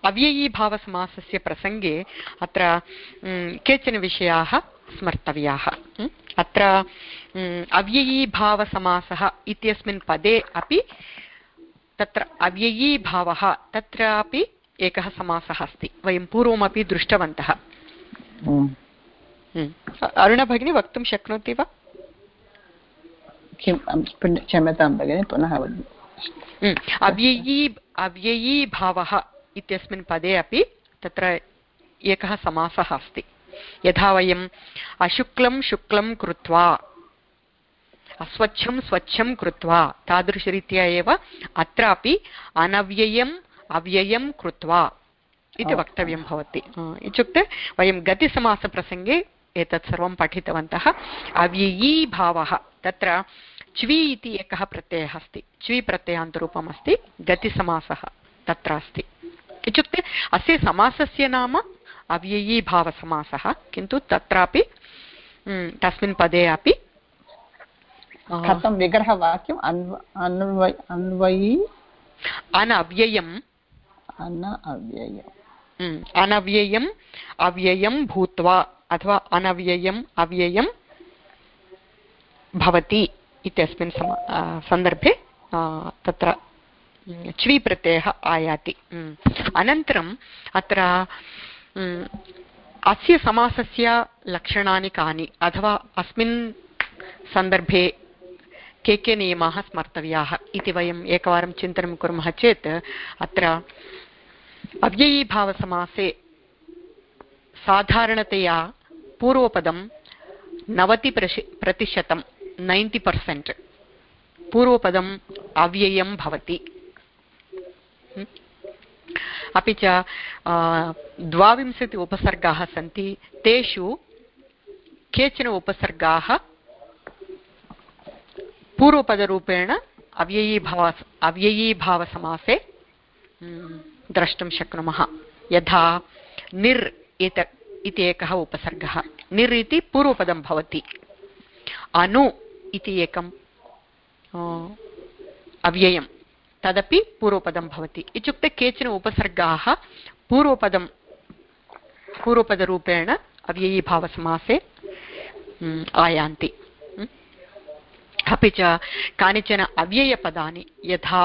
अव्ययीभावसमासस्य प्रसङ्गे अत्र केचन विषयाः स्मर्तव्याः। अत्र अव्ययीभावसमासः इत्यस्मिन् पदे अपि तत्र अव्ययीभावः तत्रापि एकः समासः अस्ति। वयं पूर्वमपि दृष्टवन्तः। अरुणा भगिनी वक्तुं शक्नोति वा? क्षम्यतां भगिनि पुनः अव्ययी अव्ययीभावः इत्यस्मिन् पदे अपि तत्र एकः समासः अस्ति। यथा वयम् अशुक्लं शुक्लं कृत्वा अस्वच्छं स्वच्छं कृत्वा तादृशरीत्या एव अत्रापि अनव्ययम् अव्ययं कृत्वा इति वक्तव्यं भवति। इत्युक्ते वयं गतिसमासप्रसङ्गे एतत् सर्वं पठितवन्तः। अव्ययीभावः तत्र च्वि इति एकः प्रत्ययः अस्ति। च्वि प्रत्ययान्तरूपम् अस्ति गतिसमासः तत्र अस्ति। इत्युक्ते अस्य समासस्य नाम अव्ययीभावसमासः किन्तु तत्रापि तस्मिन् पदे अपि कथं विग्रहवाक्यम्? अन्वयी अन्वयी? अनव्ययम्। अन अव्ययम् अनव्ययम् अव्ययं भूत्वा अथवा अनव्ययम् अव्ययं भवति। इत्यस्मिन् सन्दर्भे तत्र च्वि प्रत्ययः आयाति। अनन्तरम् अत्र अस्य समासस्य लक्षणानि कानि? अथवा अस्मिन् सन्दर्भे के के नियमाः स्मर्तव्याः इति वयम् एकवारं चिन्तनं कुर्मः चेत्, अत्र अव्ययीभावसमासे साधारणतया पूर्वपदं नवति प्रतिशतं नैन्टि पर्सेण्ट् पूर्वपदम् अव्ययं भवति. अपि च द्वाविंशति उपसर्गाः सन्ति. तेषु केचन उपसर्गाः पूर्वपदरूपेण अव्ययीभाव, अव्ययीभावसमासे द्रष्टुं शक्नुमः. यथा निर् इति एकः उपसर्गः. निर् इति पूर्वपदं भवति. अनु इति एकं अव्ययं तदपि पूर्वपदं भवति। इत्युक्ते केचन उपसर्गाः पूर्वपदं, पूर्वपदरूपेण अव्ययीभावसमासे आयान्ति। अपि च कानिचन अव्ययपदानि यथा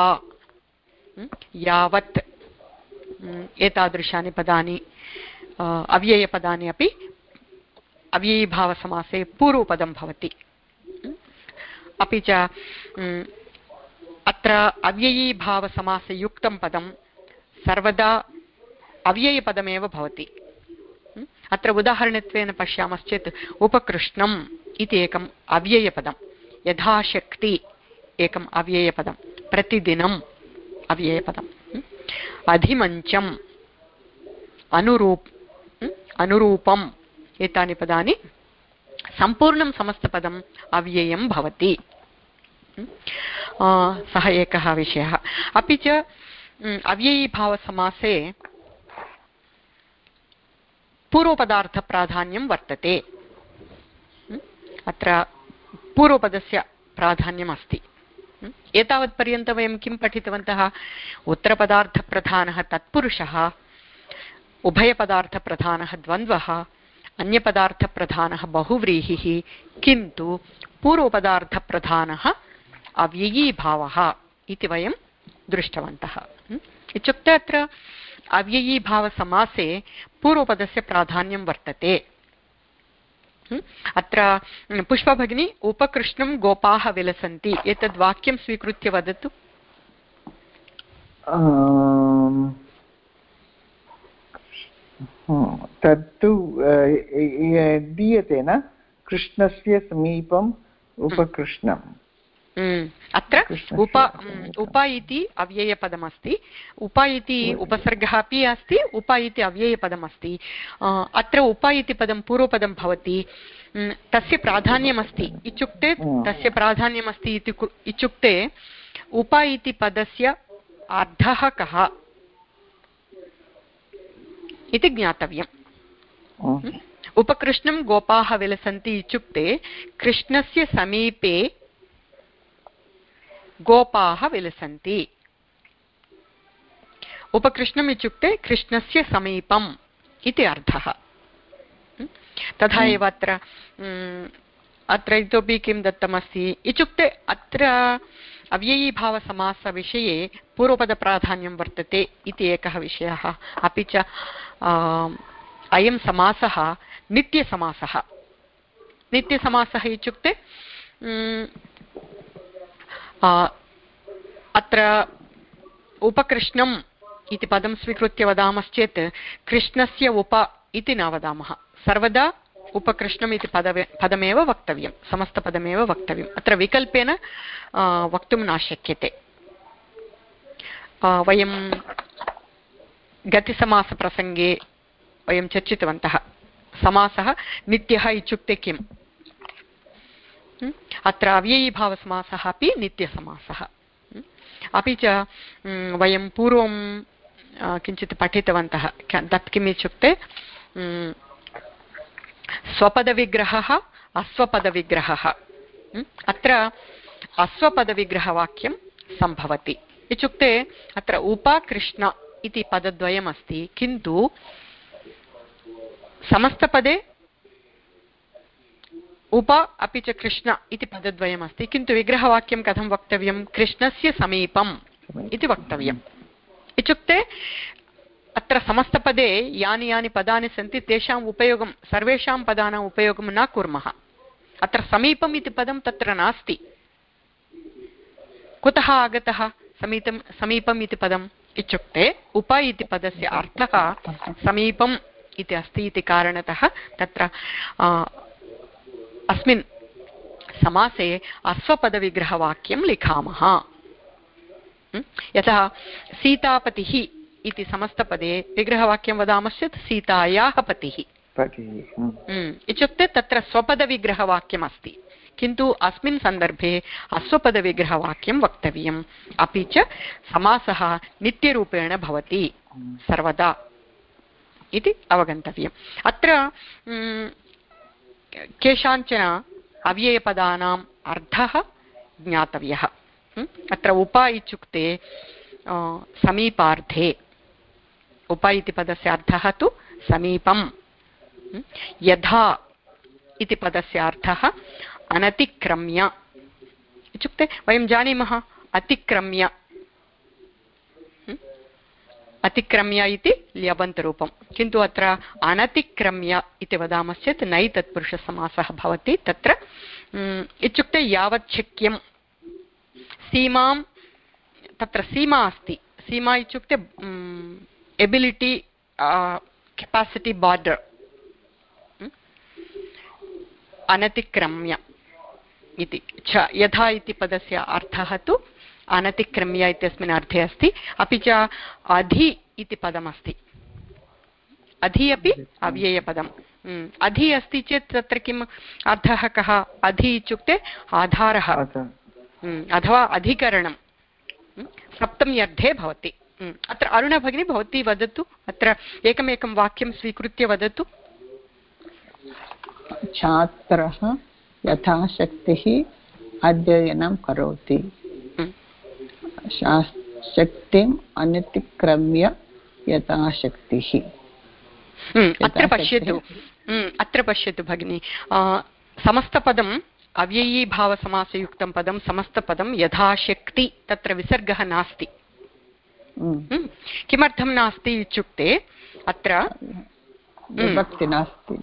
यावत् एतादृशानि पदानि अव्ययपदानि अपि अव्ययीभावसमासे पूर्वपदं भवति। अपि च अत्र अव्ययीभावसमासयुक्तं पदं सर्वदा अव्ययपदमेव भवति। अत्र उदाहरणत्वेन पश्यामश्चेत् उपकृष्णम् इति एकम् अव्ययपदं, यथाशक्ति एकम् अव्ययपदं प्रतिदिनम् अव्ययपदम् अधिमञ्चम् अनुरूप अनुरूपम् एतानि पदानि सम्पूर्णं समस्तपदम् अव्ययं भवति. सः एकः विषयः. अपि च अव्ययीभावसमासे पूर्वपदार्थप्राधान्यं वर्तते. अत्र पूर्वपदस्य प्राधान्यम् अस्ति एतावत्पर्यन्तं वयं किं पठितवन्तः? उत्तरपदार्थप्रधानः तत्पुरुषः, उभयपदार्थप्रधानः द्वन्द्वः अन्यपदार्थप्रधानः बहुव्रीहिः, किन्तु पूर्वपदार्थप्रधानः अव्ययीभावः इति वयं दृष्टवन्तः। इत्युक्ते अत्र अव्ययीभावसमासे पूर्वपदस्य प्राधान्यं वर्तते। अत्र पुष्पभगिनी उपकृष्णं गोपाः विलसन्ति। एतद् वाक्यं स्वीकृत्य वदतु। तत्तु दीयते न? कृष्णस्य समीपम् उपकृष्णम्। अत्र उप उप इति अव्ययपदमस्ति। उप इति उपसर्गः अपि अस्ति उप इति अव्ययपदमस्ति अत्र उप इति पदं पूर्वपदं भवति। तस्य प्राधान्यमस्ति। इत्युक्ते तस्य प्राधान्यमस्ति इति इत्युक्ते उप इति पदस्य अर्थः कः? इति ज्ञातव्यम्। उपकृष्णं गोपाः विलसन्ति इत्युक्ते कृष्णस्य समीपे गोपाः विलसन्ति। उपकृष्णम् इत्युक्ते कृष्णस्य समीपम् इति अर्थः। तथा एव अत्र अत्र इतोपि किं दत्तमस्ति? इत्युक्ते अत्र अव्ययीभावसमासविषये पूर्वपदप्राधान्यं वर्तते इति एकः विषयः। अपि च अयं समासः नित्यसमासः। नित्यसमासः इत्युक्ते अत्र उपकृष्णम् इति पदं स्वीकृत्य वदामश्चेत्, कृष्णस्य उप इति न वदामः। सर्वदा उपकृष्णम् इति पदवे पदमेव वक्तव्यं, समस्तपदमेव वक्तव्यम्। अत्र विकल्पेन वक्तुं न शक्यते। वयं गतिसमासप्रसङ्गे वयं चर्चितवन्तः। समासः नित्यः इत्युक्ते किम्? अत्र अव्ययीभावसमासः अपि नित्यसमासः। अपि च वयं पूर्वं किञ्चित् पठितवन्तः। तत् किम् इत्युक्ते स्वपदविग्रहः, अस्वपदविग्रहः. अत्र अस्वपदविग्रहवाक्यं सम्भवति. इत्युक्ते अत्र उपकृष्ण इति पदद्वयमस्ति, किन्तु समस्तपदे उप अपि च कृष्ण इति पदद्वयमस्ति, किन्तु विग्रहवाक्यं कथं वक्तव्यं? कृष्णस्य समीपम् इति वक्तव्यम्. इत्युक्ते अत्र समस्तपदे यानि यानि पदानि सन्ति, तेषाम् उपयोगं, सर्वेषां पदानाम् उपयोगं न कुर्मः। अत्र समीपम् इति पदं तत्र नास्ति। कुतः आगतः समीपं समीपम् इति पदम् इत्युक्ते, उप इति पदस्य अर्थः समीपम् इति अस्ति इति कारणतः तत्र अस्मिन् समासे अश्वपदविग्रहवाक्यं लिखामः। यतः सीतापतिः इति समस्तपदे विग्रहवाक्यं वदामश्चेत् सीतायाः पतिः। इत्युक्ते तत्र स्वपदविग्रहवाक्यमस्ति। किन्तु अस्मिन् सन्दर्भे अश्वपदविग्रहवाक्यं वक्तव्यम्। अपि च समासः नित्यरूपेण भवति सर्वदा इति अवगन्तव्यम्। अत्र केषाञ्चन अव्ययपदानाम् अर्थः ज्ञातव्यः। अत्र उप इत्युक्ते समीपार्थे उप इति पदस्य अर्थः तु समीपं यथा इति पदस्य अर्थः अनतिक्रम्य। इत्युक्ते वयं जानीमः अतिक्रम्य। अतिक्रम्य इति ल्यबन्तरूपं किन्तु अत्र अनतिक्रम्य इति वदामश्चेत् नै तत्पुरुषसमासः भवति तत्र। इत्युक्ते यावत् शक्यं। सीमां, तत्र सीमा अस्ति। सीमा इत्युक्ते एबिलिटि केपासिटि बार्डर् अनतिक्रम्य इति च यथा इति पदस्य अर्थः तु अनतिक्रम्य इत्यस्मिन् अर्थे अस्ति अपि च अधि इति पदमस्ति अधि अपि अव्ययपदम् अधि अस्ति चेत् तत्र किम् अर्थः कः अधि इत्युक्ते आधारः अथवा अधिकरणं सप्तमी अर्धे भवति अत्र अरुण भगिनी भवती वदतु अत्र एकमेकं वाक्यं स्वीकृत्य वदतु। छात्रः यथाशक्तिः अध्ययनं करोति। शक्तिम् अनतिक्रम्य यथाशक्तिः। अत्र पश्यतु। अत्र पश्यतु भगिनि। समस्तपदम् अव्ययीभावसमासयुक्तं पदं समस्तपदं यथाशक्ति तत्र विसर्गः नास्ति। किमर्थं नास्ति इत्युक्ते अत्र? विभक्ति नास्ति।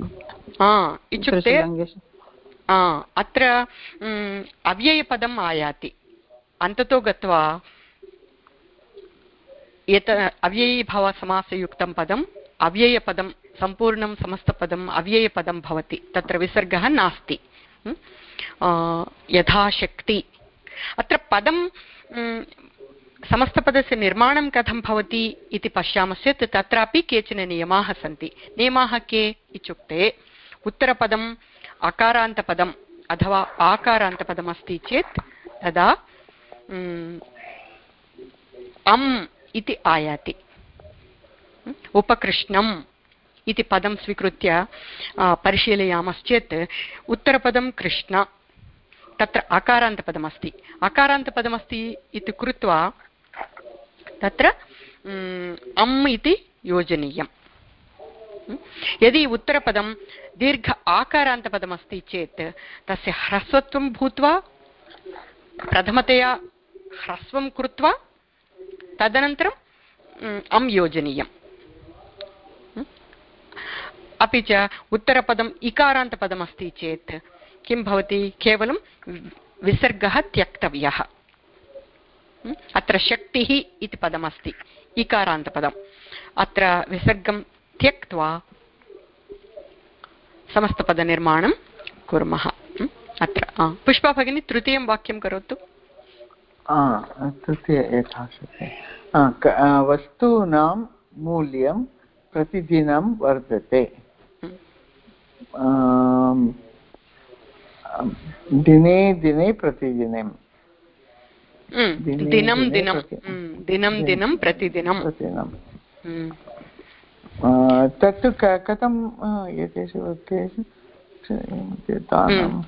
इत्युक्ते अत्र अव्ययपदम् आयाति। अन्ततो गत्वा एत अव्ययीभावसमासयुक्तं पदम् अव्ययपदं सम्पूर्णं समस्तपदम् अव्ययपदं भवति। तत्र विसर्गः नास्ति। यथाशक्ति। अत्र पदं समस्तपदस्य निर्माणं कथं भवति इति पश्यामश्चेत् तत्रापि केचन नियमाः सन्ति। नियमाः के इत्युक्ते उत्तरपदम् अकारान्तपदम् अथवा आकारान्तपदमस्ति चेत् तदा अम् इति आयाति। उपकृष्णम् इति पदं स्वीकृत्य परिशीलयामश्चेत् उत्तरपदं कृष्ण, तत्र अकारान्तपदमस्ति। अकारान्तपदमस्ति इति कृत्वा तत्र अम् इति योजनीयम्। यदि उत्तरपदं दीर्घ आकारान्तपदमस्ति चेत्, तस्य ह्रस्वत्वं भूत्वा, प्रथमतया ह्रस्वं कृत्वा तदनन्तरम् अं योजनीयम्। अपि च उत्तरपदम् इकारान्तपदमस्ति चेत्, किं भवति? केवलं विसर्गः त्यक्तव्यः। अत्र शक्तिः इति पदमस्ति इकारान्तपदम् अत्र विसर्गं त्यक्त्वा समस्तपदनिर्माणं कुर्मः। अत्र पुष्पा भगिनी तृतीयं वाक्यं करोतु। तृतीय यथाशक्ति वस्तूनां मूल्यं प्रतिदिनं वर्धते। दिने दिने प्रतिदिनं दिनं दिनं दिनं दिनं प्रतिदिनं तत्तु कथं एतेषु वाक्येषु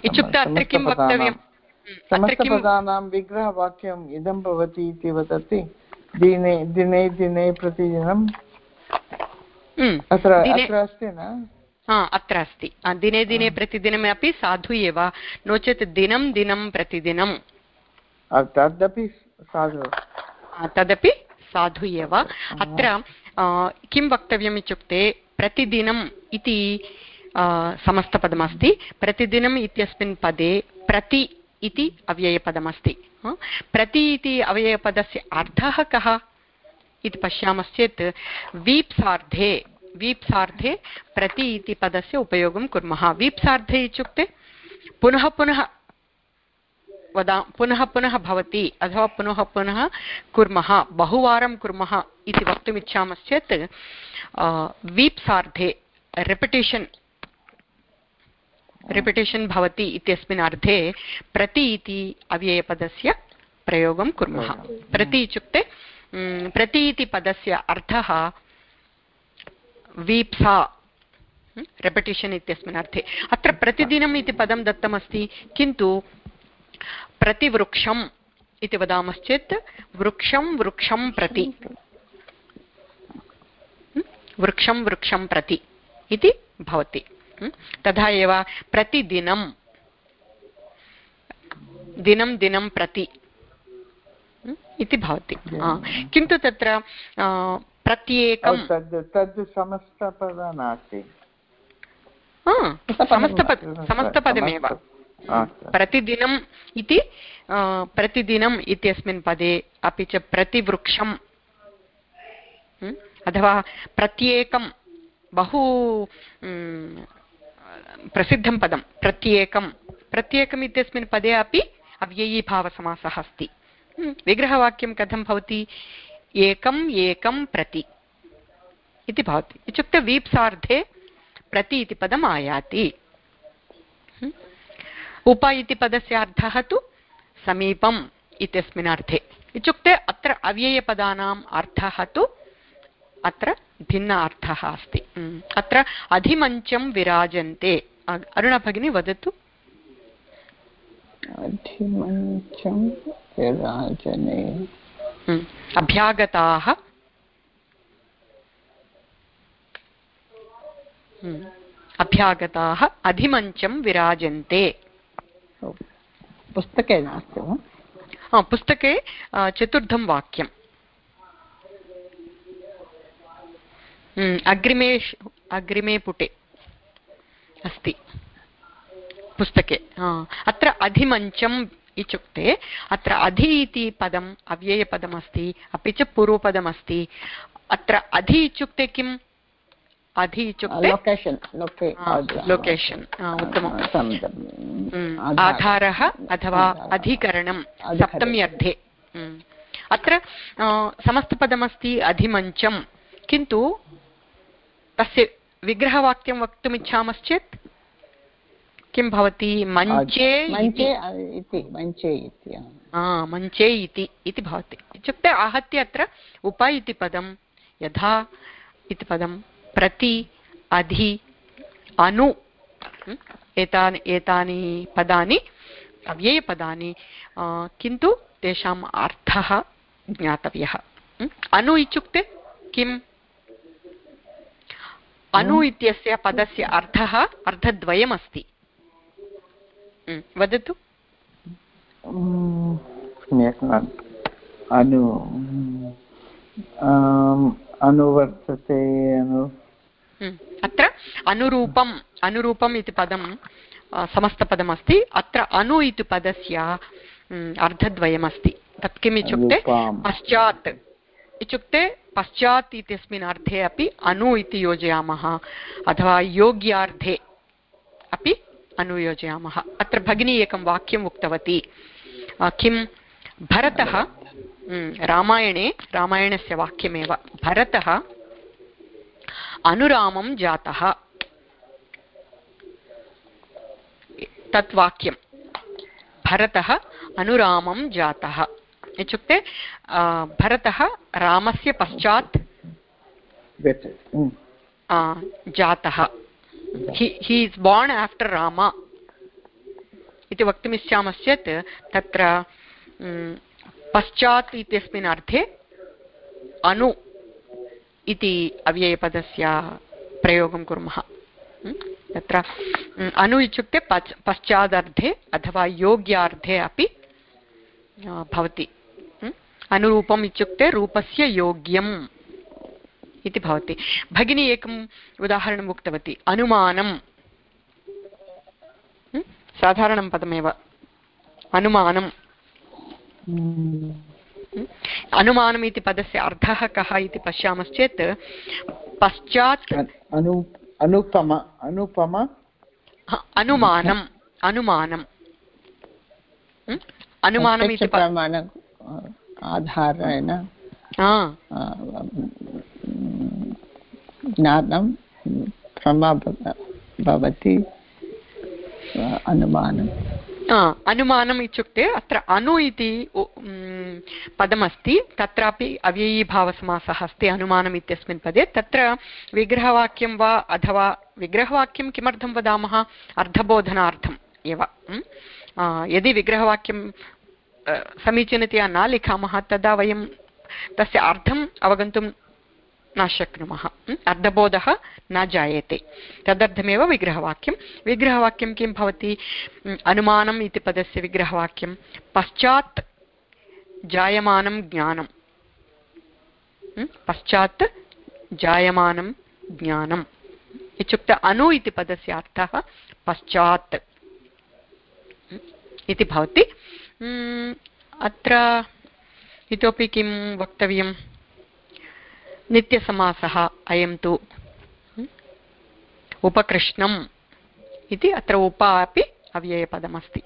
इत्युक्ते अत्र किं वक्तव्यं समस्तपदानां विग्रहवाक्यम् इदं भवति इति वदति। दिने दिने दिने प्रतिदिनं अत्र अत्र अस्ति न? अत्र अस्ति। दिने दिने प्रतिदिनमपि साधु एव। नो चेत् दिनं दिनं प्रतिदिनं तदपि साधु। तदपि साधु एव। अत्र किं वक्तव्यम् इत्युक्ते, प्रतिदिनम् इति समस्तपदमस्ति। प्रतिदिनम् इत्यस्मिन् पदे प्रति इति अव्ययपदमस्ति। प्रति इति अव्ययपदस्य अर्थः कः इति पश्यामश्चेत्, वीप्सार्धे वीप्सार्धे प्रति इति पदस्य उपयोगं कुर्मः। वीप्सार्धे इत्युक्ते, पुनः पुनः वदा पुनः पुनः भवति अथवा पुनः पुनः कुर्मः बहुवारं कुर्मः इति वक्तुमिच्छामश्चेत् वीप्सार्धे रेपिटेशन् रिपिटेशन् भवति इत्यस्मिन् अर्थे प्रति इति अव्ययपदस्य प्रयोगं कुर्मः। प्रति इत्युक्ते प्रति इति पदस्य अर्थः वीप्सा रेपिटेशन् इत्यस्मिन् अर्थे। अत्र प्रतिदिनम् इति पदं दत्तमस्ति किन्तु प्रतिवृक्षम् इति वदामश्चेत् वृक्षं वृक्षं प्रति। वृक्षं वृक्षं प्रति इति भवति। तथा एव प्रतिदिनं। दिनं दिनं प्रति। इति भवति। किन्तु तत्र प्रत्येकं तद् समस्तपद नास्ति समस्तपद समस्तपदमेव। प्रतिदिनम् इति प्रतिदिनम् इत्यस्मिन् पदे अपि च प्रतिवृक्षम् अथवा प्रत्येकं बहु प्रसिद्धं पदं, प्रत्येकं, प्रत्येकम् इत्यस्मिन् पदे अपि अव्ययीभावसमासः अस्ति। विग्रहवाक्यं कथं भवति? एकम्, एकं, प्रति इति भवति। इत्युक्ते वीप्सार्धे प्रति इति पदम् आयाति। उप इति पदस्य अर्थः तु समीपम् इत्यस्मिन् अर्थे। इत्युक्ते अत्र अव्ययपदानाम् अर्थः तु अत्र भिन्न अर्थः अस्ति। अत्र अधिमञ्चं विराजन्ते। अरुणा भगिनी वदतु। अधिमञ्चं विराजने। अभ्यागताः। अभ्यागताः अधिमञ्चं विराजन्ते। पुस्तके नास्ति वा? पुस्तके चतुर्थं वाक्यम्। अग्रिमे अग्रिमे पुटे अस्ति पुस्तके अत्र अधिमञ्चम् इत्युक्ते, अत्र अधि इति पदम् अव्ययपदमस्ति अपि च पूर्वपदमस्ति अत्र अधि इत्युक्ते किम्? अधि इत्युक्ते लोकेशन् उत्तमम् आधारः अथवा अधिकरणं सप्तम्यर्थे अत्र समस्तपदमस्ति अधिमञ्चं किन्तु तस्य विग्रहवाक्यं वक्तुमिच्छामश्चेत् किं भवति मञ्चे मञ्चे इति इति भवति इत्युक्ते आहत्य अत्र उप इति पदं यथा इति पदं प्रति अधि अनु एतानि एतानि पदानि अव्ययपदानि किन्तु तेषाम् अर्थः ज्ञातव्यः। अनु इत्युक्ते किम्? अनु इत्यस्य पदस्य अर्थः अर्थद्वयमस्ति वदतु। अनु अनुवर्तते अनु अत्र अनुरूपम् अनुरूपम् इति पदं समस्तपदमस्ति। अत्र अनु इति पदस्य अर्थद्वयमस्ति तत् किम् इत्युक्ते पश्चात् इत्युक्ते पश्चात् इत्यस्मिन् अर्थे अपि अनु इति योजयामः अथवा योग्यार्थे अपि अनुयोजयामः अत्र भगिनी एकं वाक्यम् उक्तवती किं भरतः रामायणे रामायणस्य वाक्यमेव भरतः अनुरामं जातः। तत् वाक्यं भरतः अनुरामं जातः। इत्युक्ते भरतः रामस्य पश्चात् जातः। He is born after Ram इति वक्तुमिच्छामश्चेत् तत्र पश्चात् इत्यस्मिन् अर्थे अनु इति अव्ययपदस्य प्रयोगं कुर्मः। तत्र अनु इत्युक्ते पश् पश्चादर्थे अथवा योग्यार्थे अपि भवति। अनुरूपम् इत्युक्ते रूपस्य योग्यम् इति भवति। भगिनी एकम् उदाहरणम् उक्तवती अनुमानं साधारणं पदमेव। अनुमानं अनुमानम् इति पदस्य अर्थः कः इति पश्यामश्चेत् पश्चात् अनुपम अनुपम अनुमानं अनुमानम् अनुमानम् इति आधारेण ज्ञानं प्रमा भवति अनुमानम् अनुमानम् इत्युक्ते अत्र अनु इति पदमस्ति, तत्रापि अव्ययीभावसमासः अस्ति, अनुमानम् इत्यस्मिन् पदे। तत्र विग्रहवाक्यं वा अथवा विग्रहवाक्यं किमर्थं वदामः? अर्थबोधनार्थम् एव। यदि विग्रहवाक्यं समीचीनतया न लिखामः, तदा वयं तस्य अर्थम् अवगन्तुं न शक्नुमः। अर्धबोधः न जायते तदर्थमेव विग्रहवाक्यं विग्रहवाक्यं किं भवति अनुमानम् इति पदस्य विग्रहवाक्यं पश्चात् जायमानं ज्ञानं पश्चात् जायमानं ज्ञानम् इत्युक्ते अनु इति पदस्य अर्थः पश्चात् इति भवति अत्र इतोपि किं वक्तव्यं नित्यसमासः, अयं तु उपकृष्णम् इति अत्र उप अपि अव्ययपदमस्ति.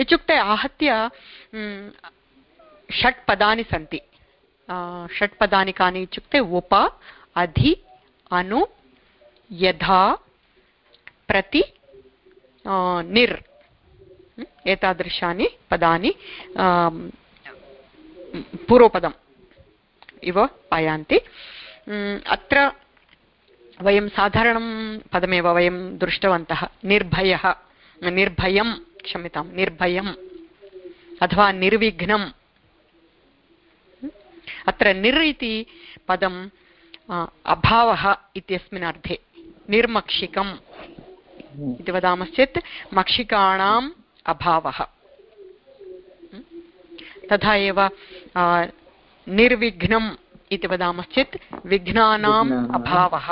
इत्युक्ते आहत्य षट् पदानि सन्ति. षट् पदानि कानि इत्युक्ते उप, अधि, अनु यथा प्रति निर्. एतादृशानि पदानि पूर्वपदम्. इव आयान्ति अत्र वयं साधारणं पदमेव वयं दृष्टवन्तः, निर्भयः, निर्भयं क्षम्यतां निर्भयम्, अथवा निर्विघ्नम् अत्र निर् इति पदम् अभावः इत्यस्मिन् अर्थे, निर्मक्षिकम् इति वदामश्चेत् मक्षिकाणाम् अभावः। तथा एव निर्विघ्नम् इति वदामश्चेत् विघ्नानाम् अभावः।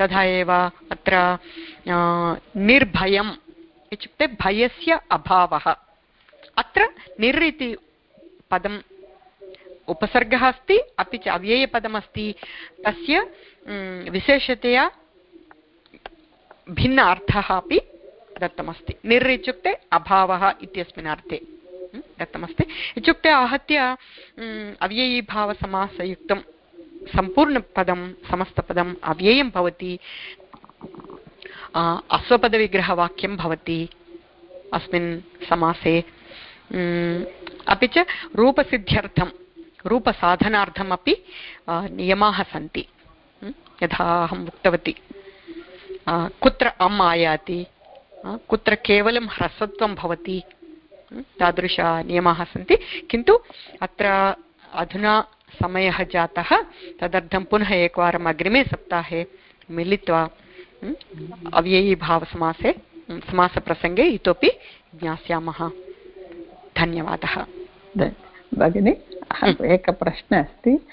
तथा एव अत्र निर्भयम् इत्युक्ते भयस्य अभावः। अत्र निर् इति पदम् उपसर्गः अस्ति अपि च अव्ययपदमस्ति। तस्य विशेषतया भिन्न अर्थः अपि दत्तमस्ति। निर् इत्युक्ते अभावः इत्यस्मिन् अर्थे। दत्तमस्ति। इत्युक्ते आहत्य अव्ययीभावसमासयुक्तं सम्पूर्णपदं, समस्तपदम् अव्ययं भवति अश्वपदविग्रहवाक्यं भवति अस्मिन् समासे। अपि च रूपसिद्ध्यर्थं रूपसाधनार्थमपि नियमाः सन्ति। यथा अहम् उक्तवती। कुत्र अम् आयाति? कुत्र केवलं ह्रस्वत्वं भवति? तादृशनियमाः सन्ति। किन्तु अत्र अधुना समयः जातः तदर्थं पुनः एकवारम् अग्रिमे सप्ताहे मिलित्वा अव्ययीभावसमासे समासप्रसङ्गे इतोपि ज्ञास्यामः। धन्यवादः। भगिनि एकः प्रश्नः अस्ति।